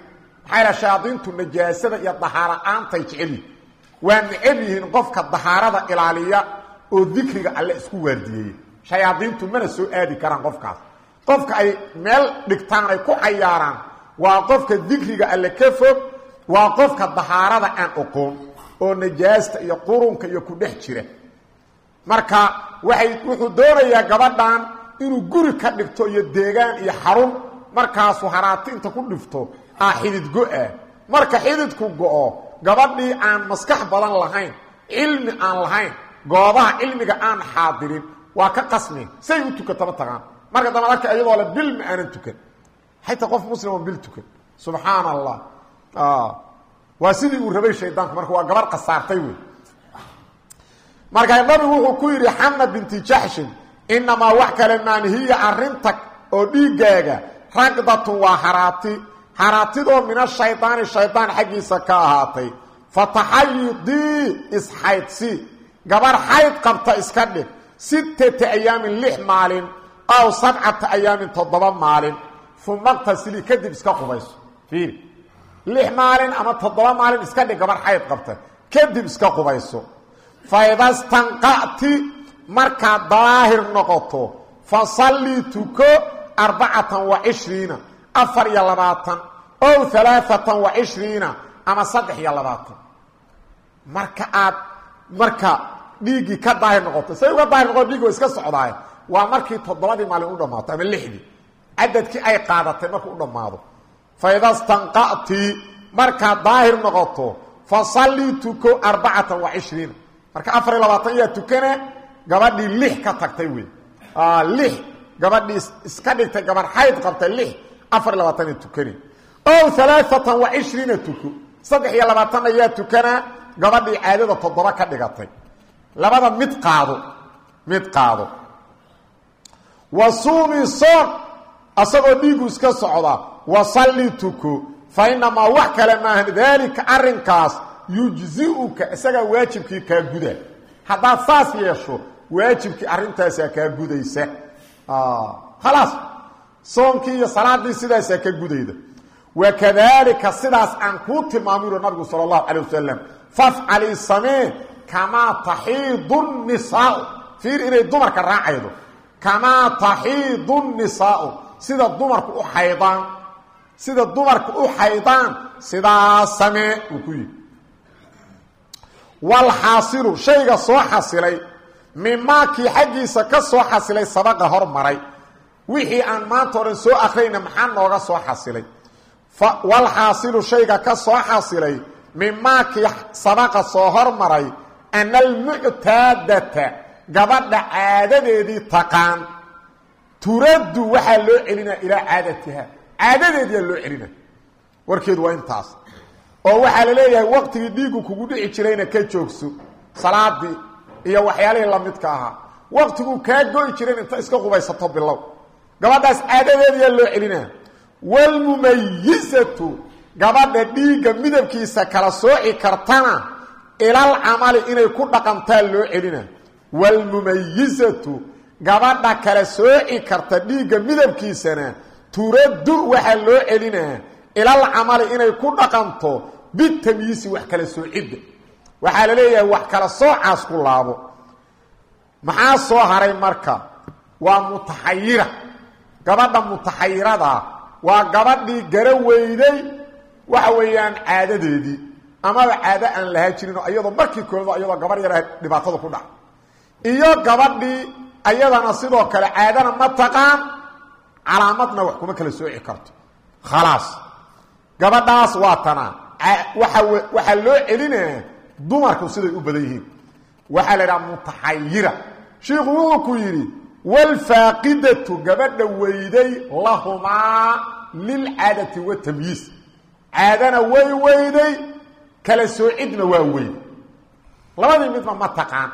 maxaa yidhaha shayaadiintu najaasada iyo dahaara-aantay jecelyihin waa necab yihiin qofka dahaarada ilaaliya oo dikriga alle isku waardiyeeyey shayaadiintu mana soo aadi karaan qofkaas. Qofka ay meel dhigtaan ay ku cayaaraan waa qofka dikriga alle ka fog waa qofka dahaarada aan oqoon oo najaasta iyo qurunka iyo ku dhex jira. Marka waxay wuxuu doonayaa gabadhan inuu guri ka dhigto iyo deegaan iyo xarun. Markaasuu haraati inta ku dhifto aa xidid go-a. Marka xididku go-o gabadhii aan maskax badan lahayn cilmi aan lahayn goobaha cilmiga aan xaadirin waa ka qasmi. Say u tukatama tagaan. Marka dambe arka iyadoo le bil ma aanan tukan. Xataa qof muslim oo bil tukan. Subxaana allah waa sidii uu rabay shaydaanku marka waa gabar kasaartay wey. Markaa nabigu wuxuu ku yidhi xamna binti jaxshin inamaa wax kale maan hiya arrinta oo dhiiggaaga ragdatun waa haraati. Haraatidoo min ashaydaani shaydaan xaggiisa ka ahaatay. Fataxayidii isxaydsi gabar xayd qabta iska dhig sittata ayaamin lix maalin aw sabcata ayaamin toddoba maalin. Uma qtasili kadib iska qubayso. Fiiri lix maalin ama toddoba maalin iska dhig gabar xayd qabta kadib iska qubayso. Faidastanqa'ti markaad daahir noqoto fasallii tuko arbacatan wa cishriina afar iyo labaatan ow alaaatan ama saddex iyo labaatan. Marka aad marka dhiiggii ka daahir noqoto. Say uga daahir noqoto dhiiggi wa iska socdaay waa markii toddobadii maalin u dhammaato ama lixdii. Cadadkii ay qaadatay markuu u dhammaado. Faidastanqa'ti markaad daahir noqoto fasallii tuko arbacatan wa cishriina marka afar iyo labaatan yaa tukane gabadhii lix ka tagtay wey lix. Gabadhii iska dhigtay gabar xayd qabtay lix. Afar iyo labaatana tukani ow alaaatan wa cishriina tuko. Saddex iyo labaatanna yaa tukanaa gabadhii caadada toddoba ka dhigatay. Labada mid qaado mid qaado. Wa suumi soon asagoo dhiigu iska socda wa salli tuko fa inamaa wax kale maahan daalika arrinkaas yujziuka isagaa waajibkii kaa guda. Haddaad saas yeesho waajibkii arrintaasaa kaa gudaysa. Khalaas. Soonkii iyo salaadii sidaasaa ka gudayda. Wakadaalika sidaas aan kuu tilmaamiro nabigu sala allahu calay wasalam fafcalii samee kamaa taxiidu nisaau. Fiir inay dumarka raacaydo. Kamaa taxiidu nisaau. Sida dumarku u xaydaan. Sida dumarku u xaydaan sidaa samee uu ku yidhi walxaasilu shayga soo xasilay mimaakii xaggiisa ka soo xasilay sabaqa hormaray wixii aan maanta o dhan soo akrayna maxaa nooga soo xasilay walxaasilu shayga ka soo xasilay mimaakii sabaqa soo hormaray ana almuctaadata gabadha caadadeedii taqaan. Turaddu waxaa loo celinaa ilaa caadatiha. Caadadeediyaa loo celina. Warkeedu waa intaas. Oo waxaa la leeyahay waqtigii dhiiggu kugu dhici jirayna ka joogso. Salaadii iyo waxyaalihii lamidka ahaa. Waqtiguu kaa go'i jiran inta iska qubaysato bilow. Gabadhaas caadadeediyaa loo celinaa waalmumayisatu gabadha dhiigga midabkiisa kala sooci kartana ilal camali inay ku dhaqantaa loo celina. Waalmumayisatu gabadha kala sooci karta dhiigga midabkiisana turaddu waxaa loo celinaa ilal camali inay ku dhaqanto bitamyiisi wax kala soocidda waxaa la leeyahay wax kala soocaas ku laabo. Maxaa soo haray marka? Waa mutaxayira. Gabadha mutaxayirada waa gabadhii gara weyday waxa weeyaan caadadeedii amaba caado aan lahaa jirin oo iyadoo markii koolado iyadoo gabar yara dhibaatada ku dhaca iyo gabadhii ayadana sidoo kale caadana ma taqaan calaamadna wax kuma kala sooci karto. Khalaas. Gabadhaas waa tanaa. Waa waxaa loo celinaya dumarku siday u badan yihiin. Waxaa la idhaha mutaxayira. Shiiku wuxuu ku yidhi waalfaaqidatu gabadha weyday lahumaa lilcaadati watamyiis caadana way weyday kala soocidna waa weyday labadii midba ma taqaan.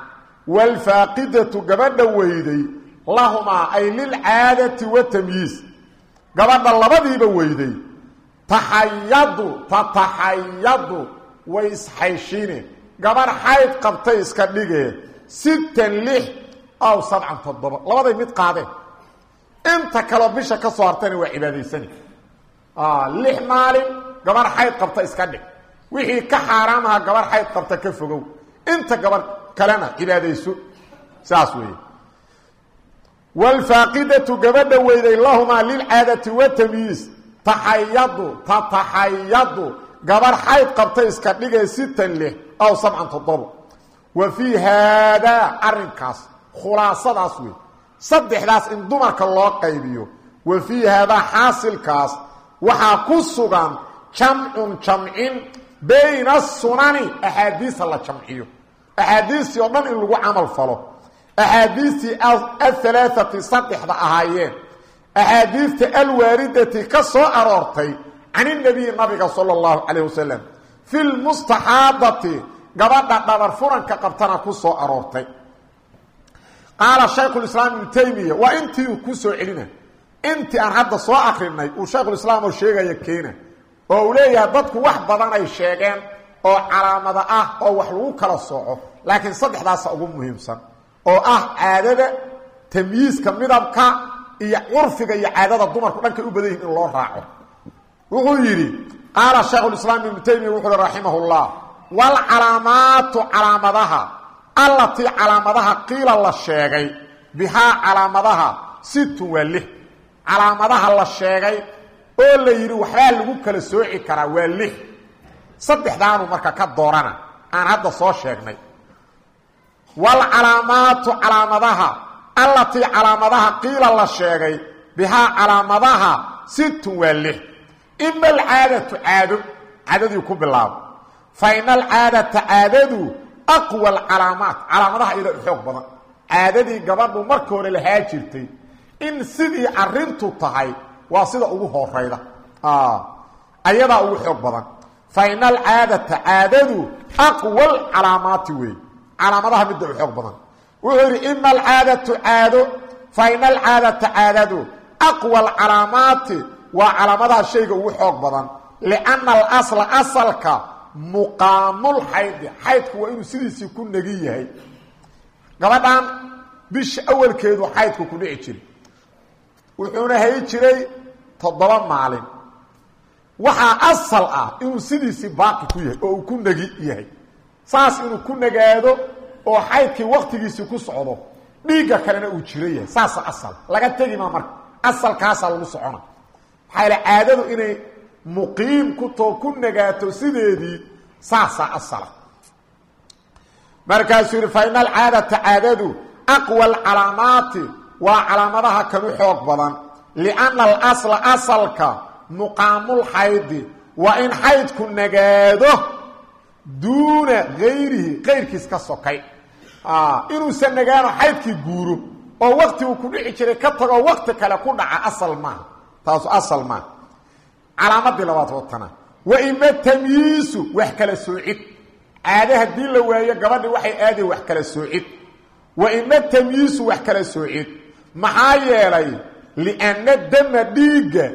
Waalfaaqidatu gabadha weyday lahumaa ay lilcaadati watamyiis gabadha labadiiba weyday taxayadu tataxayadu way isxayshiine. Gabarh xayd qabtay iska dhigee sittan lix aw sabcan toddoba. Labaday mid qaadeen. Inta kaloo bisha ka soo hartayna waa cibaadaysani. Lix maalin gabarh xayd qabta iska dhig. Wixii ka xaaraamaha gabarh xayd qabta ka fogow. Inta gabarh kalena cibaadayso saas weeye. Waalfaaqidatu gabadha weyday lahumaa lilcaadati watamyiis taxayadu tataxayadu gabarh xayd qabtay iska dhigee sittan lix aw sabcan toddoba wa fii haadaa arrinkaas khulaasadaas wey saddexdaas in dumarka loo qaybiyo. Wa fii haadaa xaasilkaas waxaa ku sugan jamcun jamcin bayna asunani axaadiisa la jamciyo. Axaadiistii oo dhan in lagu camal falo. Axaadiistii ahalaaati saddexda ahaayeen. Axaadiista alwaaridati ka soo aroortay can inabiyi nabiga sala allahu calayh wasalam fi lmustaxaadati gabadha dhabar furanka qabtana ku soo aroortay. Qaala shaykhulislaam ibnu taymiya waa intii uu ku soo celina? Intii aan hadda soo akrinay uu shaykhulislaam oo sheegaya keena oo uu leeyahay dadku wax badan ay sheegeen oo calaamada ah oo wax lagu kala sooco. Laakiin saddexdaasa ugu muhiimsan. Oo ah caadada tamyiiska midabka iyo curfiga iyo caadada dumarku dhankay u badan yihiin in loo raaco. Wuxuu yidhi qaala shaykhulislaam ibnu taymiya wuxu uhi raximahullah waalcalaamaatu calaamadaha allatii calaamadaha qiila la sheegay bihaa calaamadaha sittun waa lix calaamadaha la sheegay oo la yidhi waxbaa lagu kala sooci karaa waa lix. Saddexdaanu marka ka doorana aan hadda soo sheegnay. Waalcalaamaatu calaamadaha allatii calaamadaha qiila la sheegay bihaa calaamadaha sittun waa lix. Ima alcaadatu caado caadadii ku bilaabo. Fa ina alcaadata caadadu aqwa alcalaamaat calaamadaha iyada xoog badan. Caadadii gabadhu marka hore lahaa jirtay in sidii arintu tahay waa sida ugu horayda ayadaa ugu xoog badan. Fa ina alcaadata caadadu aqwa alcalaamaati wey calaamadaha midda u xoog badan. Wuxuu yidhi ima alcaadatu caado fa ina alcaadata caadadu aqwa alcalaamaati waa calaamadaha shayga ugu xoog badan. Lianna alasla asalka muqaamulxaydi xaydku waa inuu sidiisii ku negi yahay. Gabadhan bisha awalkeedu xaydku ku dhici jiray. Wuxuuna hay jiray toddoba maalin. Waxaa asal ah inuu sidiisii baaqi ku yahay oo ku negi yahay. Saas inuu ku nagaado oo xaydkii waktigiisii ku socdo dhiigga kalena uu jiro yahay. Saasa asal. Laga tegi maa marka. Asalkaasaa lagu socona. Maxaa yaele caadadu inay muqiim ku too ku nagaato sideedii saasaa asala markaasuu yidhi fa ina alcaadata caadadu aqwa alcalaamaati waa calaamadaha kanu xoog badan lianna alasla asalka muqaamulxaydi waa in xaydku nagaado duuna gayrihi kayrkiis ka sokay inuusan nagaano xaydkii guuro oo waktiguu ku dhici jiray ka tagoo wakti kale ku dhaca asal maaha taasu asal maaha calaamadii labaad watana wa ima tamyiisu wax kala soocid caade haddii la waayo gabadhi waxay aadeen wax kala soocid wa ima tamyiisu wax kala soocid maxaa yeelay lianna dama dhiigga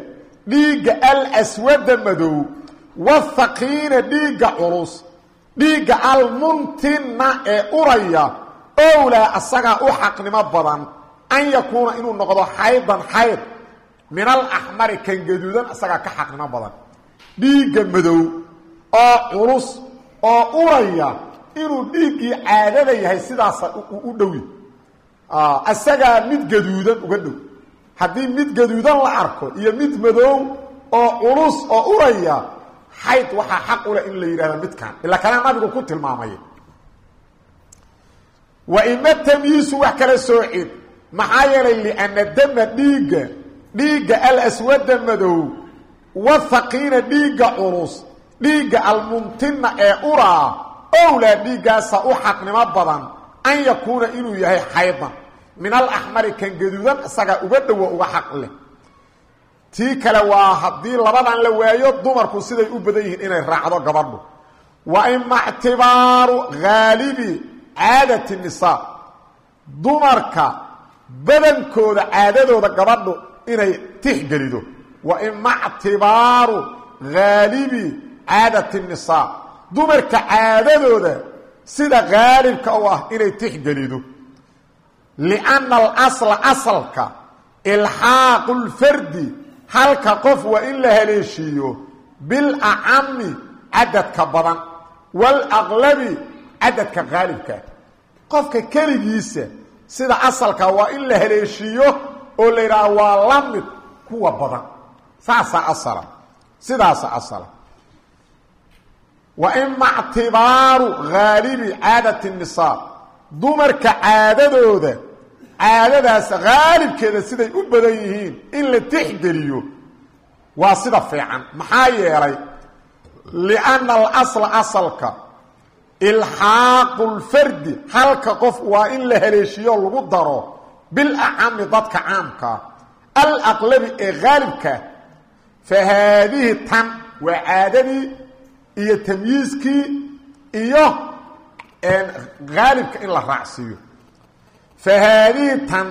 dhiigga alswada madow wathaqiina dhiigga culus dhiigga almuntina ee uraya owlaa asagaa u xaqnimo badan an yakuuna inuu noqdo xaydan xayd min alaxmari kan gaduudan asagaa ka xaqnimo badan dhiigga madow oo culus oo uraya inuu dhiiggii caadada yahay sidaasa u dhowi asagaa mid gaduudan uga dhow haddii mid gaduudan la arko iyo mid madow oo culus oo uraya xayd waxaa xaq u leh in la yidhahdo midkan ila kalea nabigu ku tilmaamay. Wa ima tamyiisu wax kala soocid maxaa yeelay lianna dama dhiigga dhiigga alaswada madow wathaqiina dhiigga culus dhiigga almuntina ee uraa owlaa dhiiggaasa u xaqnimo badan an yakuuna inuu yahay xaydan min alaxmari kan gaduudan isagaa uga dhowo uga xaq leh. Tii kale waa haddii labadan la waayo dumarku siday u badan yihiin inay raacdo gabadhu. Wa ima ctibaaru haalibi caadati nisaa. Dumarka badankooda caadadooda gabadhu inay tixgelido wa ima ctibaaru haalibi caadati nisaa. Dumarka caadadooda sida haalibka u ah inay tixgelido lianna alasla asalka ilxaaqu lfardi halka qof waa in la haleeshiiyo bilacami cadadka badan waalaqlabi cadadka haalibka qofka keligiisa sida asalka waa in la haleeshiiyo oo la yidhaha waa la mid kuwa badan saasaa asala sidaasa asala wa ima dumarka caadadooda caadadaas haalibkeeda siday u badan yihiin in la tixgeliyo waa sida fiican. Maxaa yeelay lianna alasla asalka ilxaaqu lfardi halka qof waa in la haleeshiyo lagu daro bilacami dadka caamkaa alaqlabi ee haalibka fa haadihi tan waa caadadii iyo tamyiiskii iyo haalibka in la raacsiiyo. Fa haadihi tan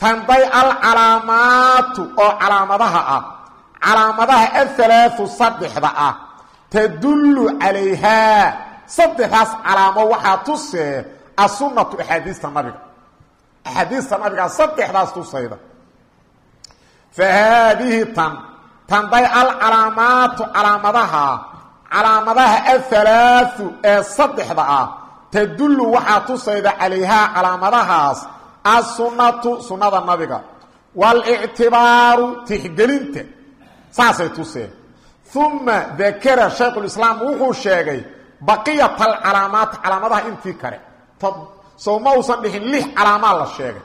tanday alcalaamaatu oo calaamadaha ah calaamadaha athalaau saddexda ah tadullu calayhaa saddexdaas calaamo waxaa tusee asunatu axaadiista nabiga. Axaadiista nabigaa saddexdaas tusayda. Fa haadihi tan tanday alcalaamaatu calaamadaha calaamadaha athalaau ee saddexda ah tadullu waxaa tusayda calayhaa calaamadahaas assunnatu sunnada nabiga. Waalictibaaru tixgelinta saasay tuseen. Uma dakara shaykhulislaam wuxuu sheegay baqiyat alcalaamaat calaamadaha intii kale. Sow ma uusan dhixin lix calaamaa la sheegay.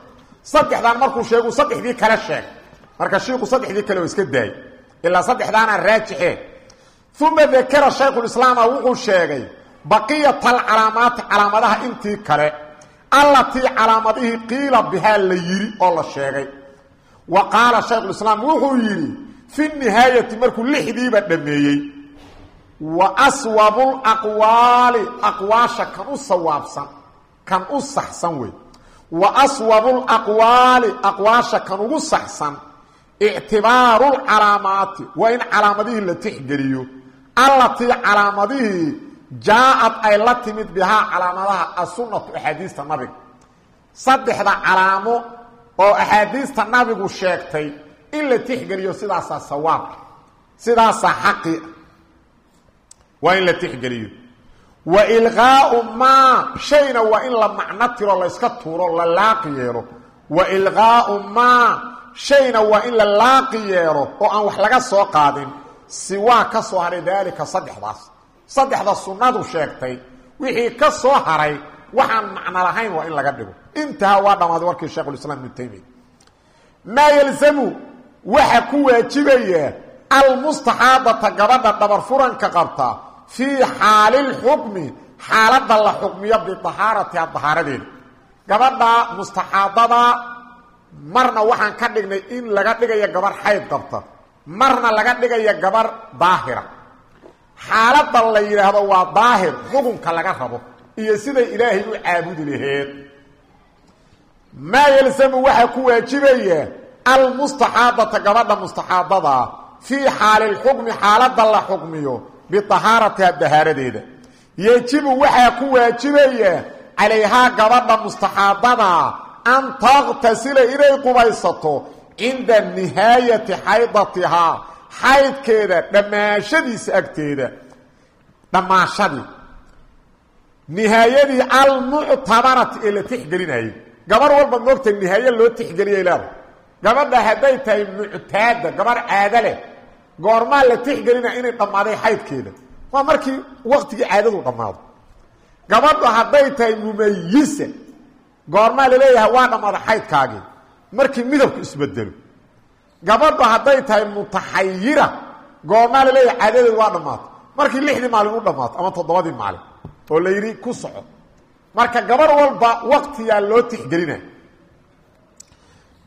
Saddexdan markuu sheeguu saddexdii kale sheegay. Marka shiiku saddexdii kale oo iska daayay. Ilaa saddexdaana raajixe uma dakara shaykhulislaama wuxuu sheegay baqiyat alcalaamaati calaamadaha intii kale allatii calaamadihii qiila bihaa la yidhi oo la sheegay. Wa qaala shaykhulislaam wuxuu yidhi fi nihaayati markuu lixdiiba dhammeeyey wa aswabulaqwaali aqwaasha kan u sawaabsan kan u saxsan wey. Wa aswabulaqwaali aqwaasha kan ugu saxsan ictibaarulcalaamaati waa in calaamadihii la tixgeliyo. Allatii calaamadihii jaa-ad ay la timid bihaa calaamadaha assunnatu axaadiista nabiga saddexda calaamo oo axaadiista nabigu sheegtay in la tixgeliyo sidaasaa sawaabka sidaasaa xaqi waa in la tixgeliyo wa ilqaau maa shayna waa in la macno tiro layska tuuro la laaqi yeelo wa ilqaau maa shayna waa in la laaqi yeelo oo aan wax laga soo qaadin siwaa ka soo haray daalika saddexdaas saddexda sunnadu sheegtay wixii ka soo haray waxaan macno lahayn waa in laga dhigo. Intaha waa dhammaaday warkii sheekhulislaam ibnu taymiya maa yalzamu waxa ku waajibaya almustaxaadata gabadha dhabar furanka qabta fii xaalilxukmi xaaladda la xukmiyo bidahaaratiha dahaaradeeda gabadha mustaxaadada marna waxaan ka dhignay in laga dhigaya gabar xayd qabta marna laga dhigaya gabar daahira xaaladda la yidhaahdo waa daahir xukunka laga rabo iyo siday ilaahay u caabudi laheed maa yalzamu waxaa ku waajibaya almustaxaadata gabadha mustaxaadadaa fii xaali lxukmi xaaladda la xukmiyo biahaaratiha dahaaradeeda yejibu waxaa ku waajibaya calayhaa gabadha mustaxaadadaa an takhtasila inay qubaysato cinda nihaayati xaydatihaa xaydkeeda dhammaashadiisa agteeda dhammaashadii nihaayadii almuctabarati ee la tixgelinayay gabar walba moogta nihaaye loo tixgeliyay leeda gabadha hadday tahay muctaada gabar caado leh. Goormaa la tixgelinaya inay dhammaaday xaydkeeda waa markii waktigii caadadu dhammaado gabadhu hadday tahay mumayisa goormaa la leeyahay waa dhammaaday xaydkaagii markii midabku isbedelo gabadhu hadday tahay mutaxayira goormaa la leeyahay caadadeedu waa dhammaato markii lixdii maalin u dhammaato ama toddobadii maalin oo la yidhi ku soco marka gabarh walba waktiyaa loo tixgelinaya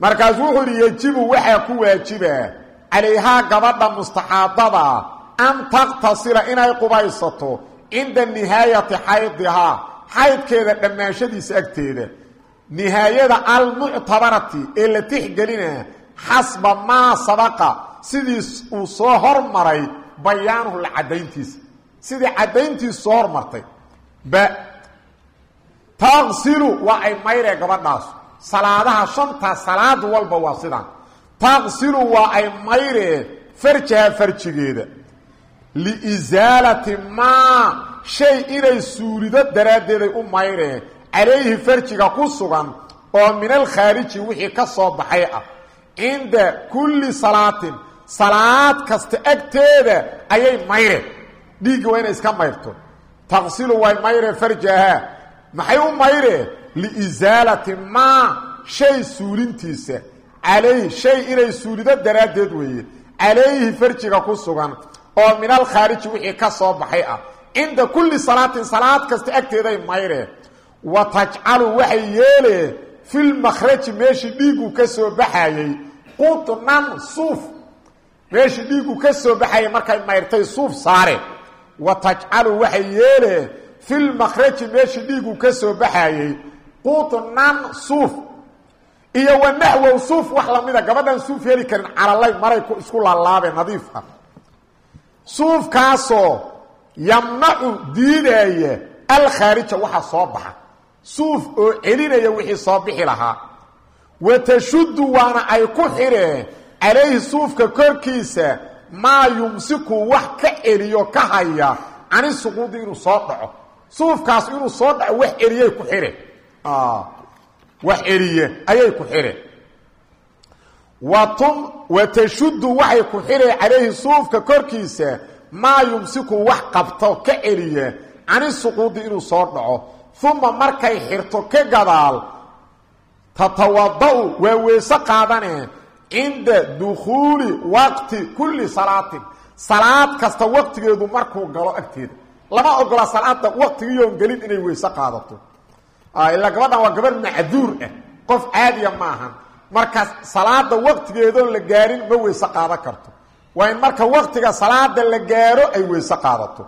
markaasu wuxuu yidhi yejibu waxaa ku waajibaa calayhaa gabadha mustaxaadada an taktasila inay qubaysato cinda nihaayati xaydihaa xaydkeeda dhammaanshadiisa agteeda. Nihaayada almuctabarati ee la tixgelinaa xasba maa sabaqa. Sidii uu soo hormaray bayaanuhu la caddayntiisa sidii caddayntiisu soo hormartay. B taqsilu waa ay mayree gabadhaas. Salaadaha shanta salaad walba waa sidaan. Taqsilu waa ay mayree farjaha farjigeeda. Liisaalati maa shay inay suurido daraaddeeday u mayreen calayhi farjiga ku sugan oo min wixii ka soo baxay ah cinda kulli salaatin salaad kasta agteeda ayay mayreen dhiiggi waa inay iska mayrto taqsilu way mayree farjaha maxay u mayreen liisaalati maa shay suulintiisa calayhi shay inay suulido daraaddeed weeye calayhi farjiga ku sugan oo min alkhaariji wixii ka soo baxay ah cinda kulli salaatin salaad kasta agteeday mayreen wa tajcalu waxay yeeleen filmakhraji meeshii dhiigu ka soo baxayey qutnan suuf meeshii dhiigu ka soo baxayay markay mayrtay suuf saareen wa tajcalu waxay yeeleen filmakhraji meeshii dhiigu ka soo baxayey qutnan suuf iyo wa naxwow suuf wax lamida gabadhan suuf heli karin calalay maray isku laalaabeen nadiif ah suufkaasoo yamnacu diidaaya alkhaarija waxa soo baxa suuf oo celinaya wixii soo bixi lahaa. Wa tashuddu waana ay ku xidheen calayhi suufka korkiisa maa yumsiku wax ka celiyo ka haya cani suquudi inuu soo dhaco. Suufkaas inuu soo dhaco wax celiyay ku xidheen wax celiye ayay ku xidheen watum wa tashuddu waxay ku xidheen calayhi suufka korkiisa maa yumsiku wax qabto ka celiya cani suquudi inuu soo dhaco uma markay xirto ka gadaal tatawada-u waa weese qaadanee cinda dukhuuli waqti kulli salaatin. Salaad kasta waqtigeedu markuu galo agteeda. Lama ogola salaada waqtigiiyoon gelin inay weyse qaadato. Ilaa gabadhan waa gabadh macduur ah. Qof caadiya maahan marka salaada waqtigeedoon la gaarin ma weyse qaadan karto. Waa in marka waqtiga salaada la gaaro ay weyse qaadato.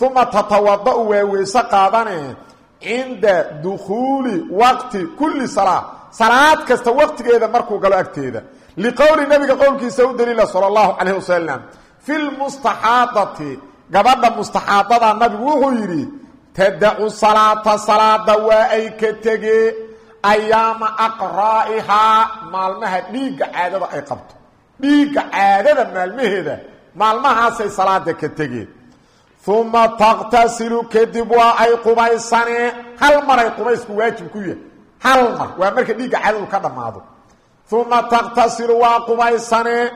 Uma tatawada-u waa weyse qaadanee cinda dukhuuli waqti kulli salaa salaad kasta waqtigeeda markuu galo agteeda liqowli nabiga qowlkiisa u daliila sala allahu calayh wasalam fi lmustaxaadati gabadha mustaxaadada nabigu wuxuu yidhi tadacu salaata salaada waa ay ka tegee ayaama aqraa'ihaa maalmaha dhiigga caadada ay qabto dhiigga caadada maalmaheeda maalmahaasay salaada ka tegeen uma taqtasilu kadib waa ay qubaysanee hal maray qubaysku waajib ku yahay hal mar waa marka dhiigga caadadu ka dhammaado uma taqtasilu waa qubaysanee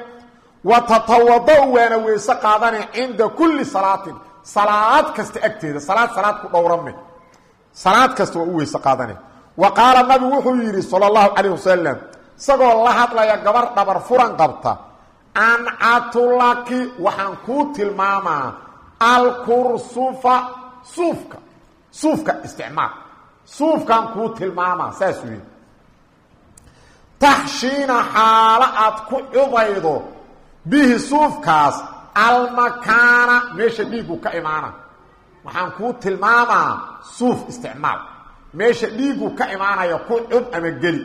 wa tatawada-u waana weyse qaadane cinda kulli salaatin salaad kasta agteeda salaad salaad ku dhowrame salaad kasta waa u weyse qaadane wa qaala nabigu wuxuu yidhi sala allahu calayh wasalam isagoo la hadlaya gabar dhabar furan qabta. Ancatulaki waxaan kuu tilmaamaa alkursufa suufka. Suufka isticmaal. Suufkaan kuu tilmaamaa saasuu yidhi taxshiina xaalo aad ku cudaydo bihi suufkaas almakaana meesha dhiigu ka imaana. Waxaan kuu tilmaamaa suuf isticmaal. Meesha dhiigu ka imaanaya ku cub ama geli.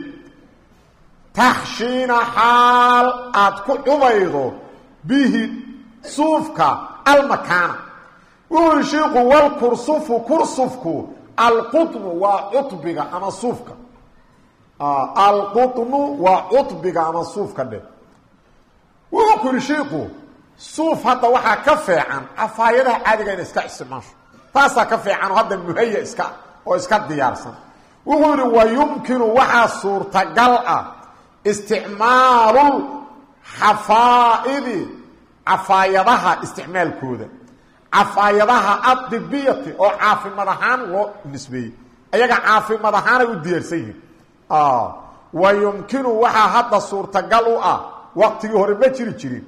Taxshiina xaal aad ku cubaydo bihi suufka almakaana. Wuxuu shiiku walkursufu kursufku alqutnu waa cutbiga ama suufka. Alqutnu waa cutbiga ama suufka dhe wuxuu ku yihi shiiku suuf hadda waxaa ka feecan cafaayadaha caadiga ina iska isticmaasho. Taasaa ka feecan oo hadda muhaya iska oo iska diyaarsan. Wuxuu yihi wa yumkinu cafaayadaha isticmaalkooda. Cafaayadaha adibiyati oo caafimad ahaan loo nisbeeyey. Ayaga caafimad ahaanay u diyaarsan yihiin. Wa yumkinu waxaa hadda suurtagal u ah waqtigii hore ma jiri jirin.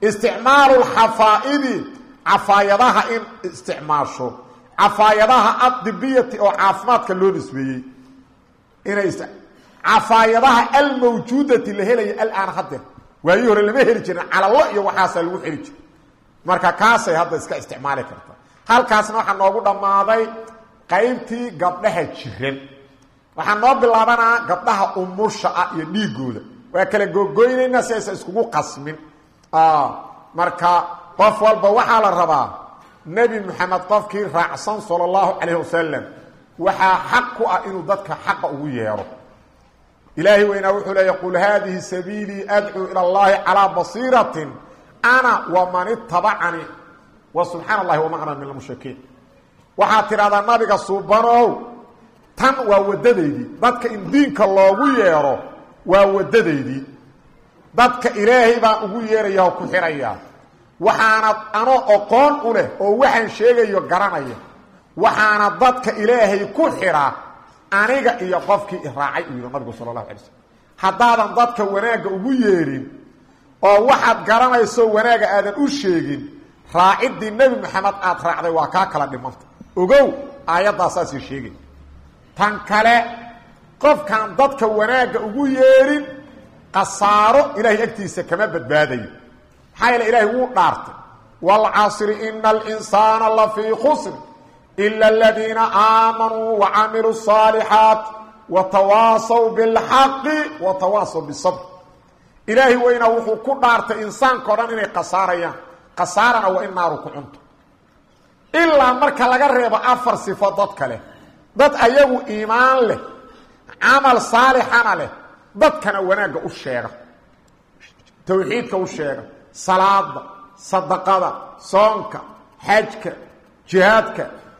Isticmaalu lxafaa'idi cafaayadaha in isticmaasho. Cafaayadaha adibiyati oo caafimaadka loo nisbeeyey. Inay cafaayadaha almawjuudati la helaya alaan hadeer waayii hore lama heli jirin calalo iyo waxaasaa lagu heli jira marka kaasay hadda iska isticmaali karta. Halkaasna waxaa noogu dhammaaday qaybtii gabdhaha jiran waxaa noo bilaabanaa gabdhaha umusha ah iyo dhiigooda. Waa kala gogoynaynaa si aysan iskugu qasmin. Marka qof walba waxaa la rabaa nebi moxamed qofkii raacsan sala allahu calayh wasalam waxaa xaq ku ah inuu dadka xaqa ugu yeedho ilaahay weynaa wuxuu leeya qul haadihi sabiilii adcuu ila allahi calaa basiiratin ana waman itabacanii wa subxaana allahi wama ana min almushrikiin. Waxaad tidhahdaa nabiga suubanow tan waa waddadaydii dadka in diinka loogu yeedho waa waddadaydii dadka ilaahay baan ugu yeeraya oo ku xidhayaa waxaana anoo oqoon u leh oo waxaan sheegayo garanaya. Waxaana dadka ilaahay ku xidhaa aniga iyo qofkii iraacay uu yidhi nabigu sala allahu alay slm haddaadan dadka wanaagga ugu yeedhin oo waxaad garanayso wanaaga aadan u sheegin raaciddii nebi maxamed aad raacday waa kaa kala dhimanta ogow aayaddaa saasii sheegay. Tan kale qofkaan dadka wanaagga ugu yeedhin khasaaro ilaahay agtiisa kama badbaadayo. Maxaa yeele ilaahay wuu dhaartay. Waalcasri ina alinsaana lafii khusr ila aladiina aamanuu wacamiluu الصaalixaat watawaasaw biاlxaqi watawaasaw bisabr ilaahay weynaa wuxuu ku dhaartay insaanka o dhan inay khasaarayaan khasaarana waa in naaru ku cunto ilaa marka laga reebo afar sifo dad kale dad ayagu iimaan leh camal saalixana leh dadkana wanaagga u sheega tawxiidka u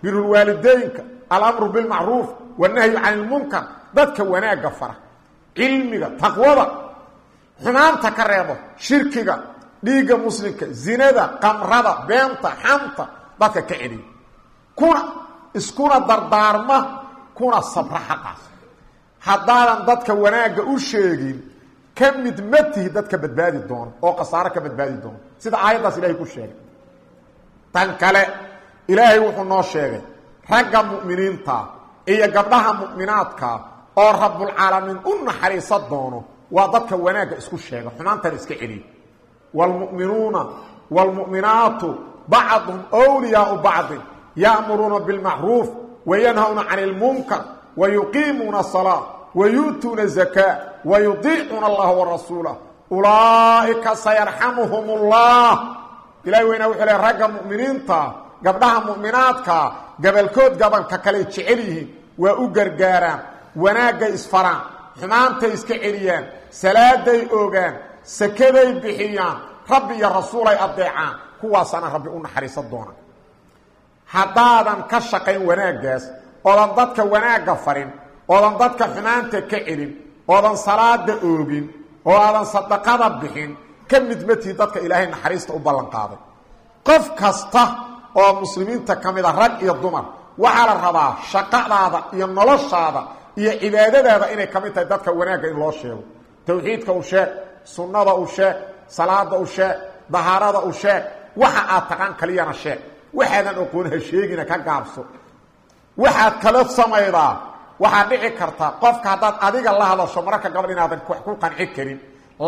birulwaalideynka alamru bilmacruuf wanahyu can ilmunkar dadka wanaagga fara cilmiga taqwada xumaanta ka reebo shirkiga dhiigga muslimka zinada qamrada beenta xanta dadka ka celiya. Kuna iskuna dardaarma kuna sabra xaqaas haddaadan dadka wanaagga u sheegin ka mid ma tihi dadka badbaadi doono oo khasaaro ka badbaadi doono sida aayaddaas ilahay ilaahay wuxuu noo sheegay ragga mu'miniinta iyo gabdhaha mu'minaadka oo rabbulcaalamiin u naxariisa doono waa dadka wanaagga isku sheega xumaantana iska celiya waalmu'minuuna waalmu'minaatu bacduhum wliyaau bacdin ya'muruuna bilmacruuf wayanhawna cani ilmunkar wayuqiimuuna asalaa wayu'tuuna zakaa wayudiicuuna allaha warasuulah ulaa'ika sayarxamuhum ullah ilahi weynaa wuxuu le ragga mu'miniinta gabdhaha mu'minaadka gabalkood gabalka kale jecel yihiin waa u gargaaraan wanaagay isfaraan xumaantay iska celiyaan salaaday oogaan sakaday bixiyaan rabbi iyo rasuulay adeecaan kuwaasaana rabbi u naxariisan doona haddaadan ka shaqayn wanaaggaas oodan dadka wanaagga farin oodan dadka xumaanta ka celin oodan salaada oogin oo aadan sadaqada bixin ka mid matii dadka ilaahay naxariista u ballanqaaday qof kasta oo muslimiinta ka mid a rag iyo dumar. Waxaa la rabaa shaqadaada iyo noloshaada iyo cibaadadaada inay ka mid tahay dadka wanaagga in loo sheego. Tawxiidka u sheeg sunnada u sheeg salaada u sheeg dahaarada u sheeg waxa aad taqaan kaliyana sheeg. Waxaadan oqoonha sheegina ka gaabso. Waxaad kala samaydaa waxaad dhici karta qofka haddaad adiga la hadasho mararka gabadh inaadan wax ku qanci karin.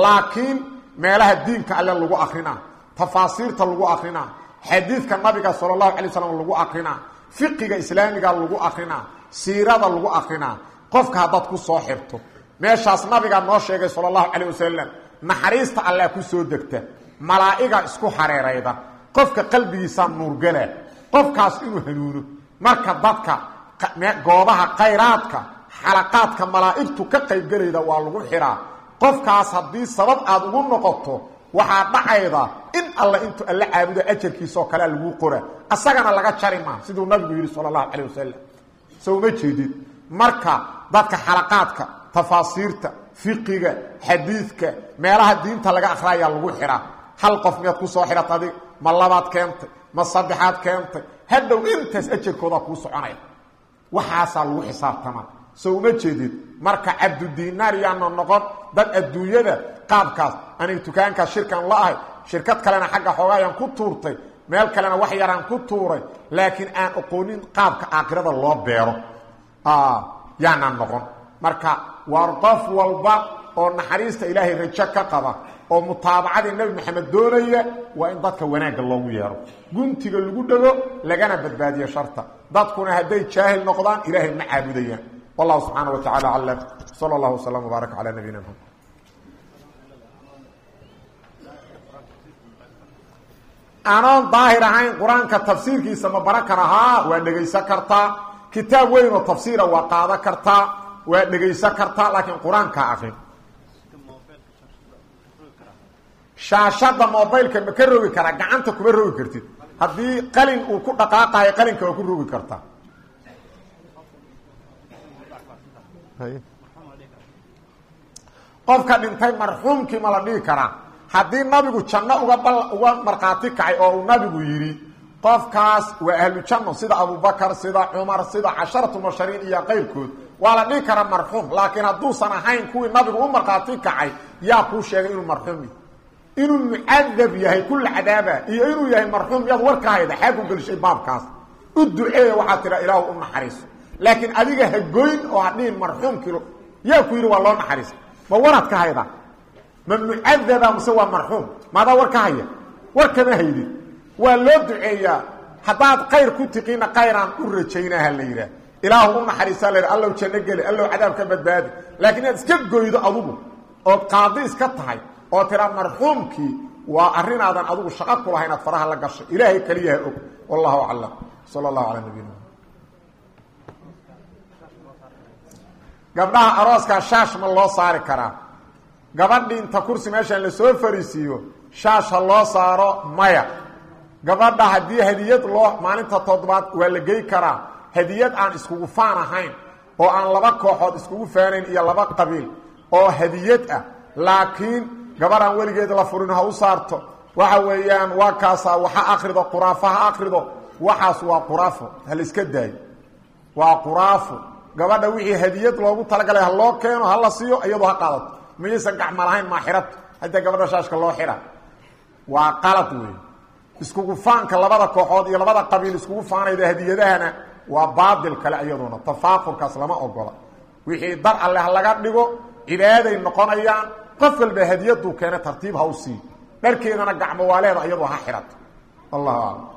Laakiin meelaha diinka alle lagu akrinaa tafaasiirta lagu akrinaa xadiidka nabiga sala allahu calay slam lagu akrinaa fiqiga islaamiga lagu akrinaa siirada lagu akrinaa qofka haddaad ku soo xirto. Meeshaas nabigaa noo sheegay sala allahu calayh wasalam naxariista allaa ku soo degta malaa'iga isku hareerayda qofka qalbigiisaa nuurgala qofkaas inuu hanuuno marka dadka goobaha khayraadka xalaqaadka malaa'igtu ka qaybgelayda waa lagu xihaa qofkaas haddii sabab aad ugu noqoto waxaa dhacayda in alla intuu alla caabudo ajarkiisaoo kalea laguu qora asagana laga jari maa siduu nabigu yidhi sala allahu calayh wasalam marka dadka xalaqaadka tafaasiirta fiqiga xadiidka meelaha diinta laga akhriayaa lagu xidhaa hal qof miyaad ku soo xidhat adig ma labaad keentay ma saddexaad keentay. Hadhow intaas ajarkoodaa kuu soconaya. Waxaasaa lagu xisaabtamaa soo uma jeedid marka cabdudiinaar yaana noqon dad adduunyada qaabkaas aniga dukaankaas shirkan la ahay shirkad kalena xagga xoogaayaan ku tuurtay meel kalena wax yaraan ku tuuray laakiin aan aqoonin qaabka aakhirada loo beero. Yaanaan noqon. Marka waar qof walba oo naxariista ilaahay rajo ka qaba oo mutaabacadii nebi maxamed doonaya waa in dadka wanaagga loogu yeero. Guntiga lagu dhego lagana badbaadiyo sharta. Dadkuna hadday jaahil noqdaan ilaahay ma caabudayaan. Wallahu subxaana wa tacala aclam. Sala allahu wasalam wbaaraka calaa nabiyina maxamed anoon daahir ahayn qur'aanka tafsiirkiisa ma baran kara waa dhegaysan kartaa kitaab weyn oo tafsiira waa qaado kartaa waa dhegaysan kartaa laakiin qur'aankaa akrin shaashada mobilka ma ka rogi karaa gacanta kuma rogi kartid. Haddii qalin uu ku dhaqaaqayo qalinka waa ku rogi kartaa qofka dhintay marxuumkii ma la dhihi karaa haddii nabigu janno uga markhaati kacay oo uu nabigu yidhi qofkaas waa ahlu janno sida abubakar sida cumar sida casharatu mashariin iyo qayrkood waa la dhihi karaa marxuum. Laakiin hadduusan ahayn kuwii nabigu u markhaati kacay yaa kuu sheegay inuu marxuum inuu mucadab yahay kula cadaaba iyo inuu yahay marxuum yaad warka hayda xaa ku gelishay baabkaas. U duceeya waxaa tidha ilaahu u naxariiso. Laakiin adiga ha goyn oo hadhihin marxuumkii yaa ku yidhi waa loo naxariisa ma waraad ka hayda ma mucadaba mase waa marxuum. Maadaa war ka haya? War kama haydin waa loo duceeyaa. Haddaad kayr ku tiqiina kayraan u rajaynaha la yidhaah. Ilaahu u naxariisaa la yidha allow janno geli allow cadaab ka badbaadi. Laakiin inaad iska goydo adugu ood qaadi iska tahay oo tiraa marxuumkii waa arrinaadan adugu shaqo ku laha inaad faraha la gasho. Ilaahay keliyaha og. Wallahu aclam. Sala loo saari karaa gabadhi inta kursi meeshaan la soo fariisiiyo shaash ha loo saaro maya. Gabadha haddii hadiyad loo maalinta toddobaad waa la gey karaa. Hadiyad aan iskugu faan ahayn oo aan laba kooxood iskugu faanayn iyo laba qabiil oo hadiyad ah. Laakiin gabadhaan weligeed la furin ha u saarto. Waxa weeyaan waa kaasaa waxa akrido quraafo ha akrido waxaas waa quraafo ha la iska daayo. Waa quraafo. Gabadha wixii hadiyad loogu talagalay ha loo keeno ha la siiyo iyadoo ha qaadato mayaysan gacma lahayn maaxirata hadda gabadha shaashka loo xidha waa qalad wey iskugu faanka labada kooxood iyo labada qabiil iskugu faanayda hadiyadahana waa baadil kale iyaduna tafaakurkaas lama ogola. Wixii dar alle ha laga dhigo cibaaday noqonayaan qof walba hadiyaduu keena tartiib ha u sii. Dharkeedana gacmo waa leeda iyadoo ha xidhato allahu aclam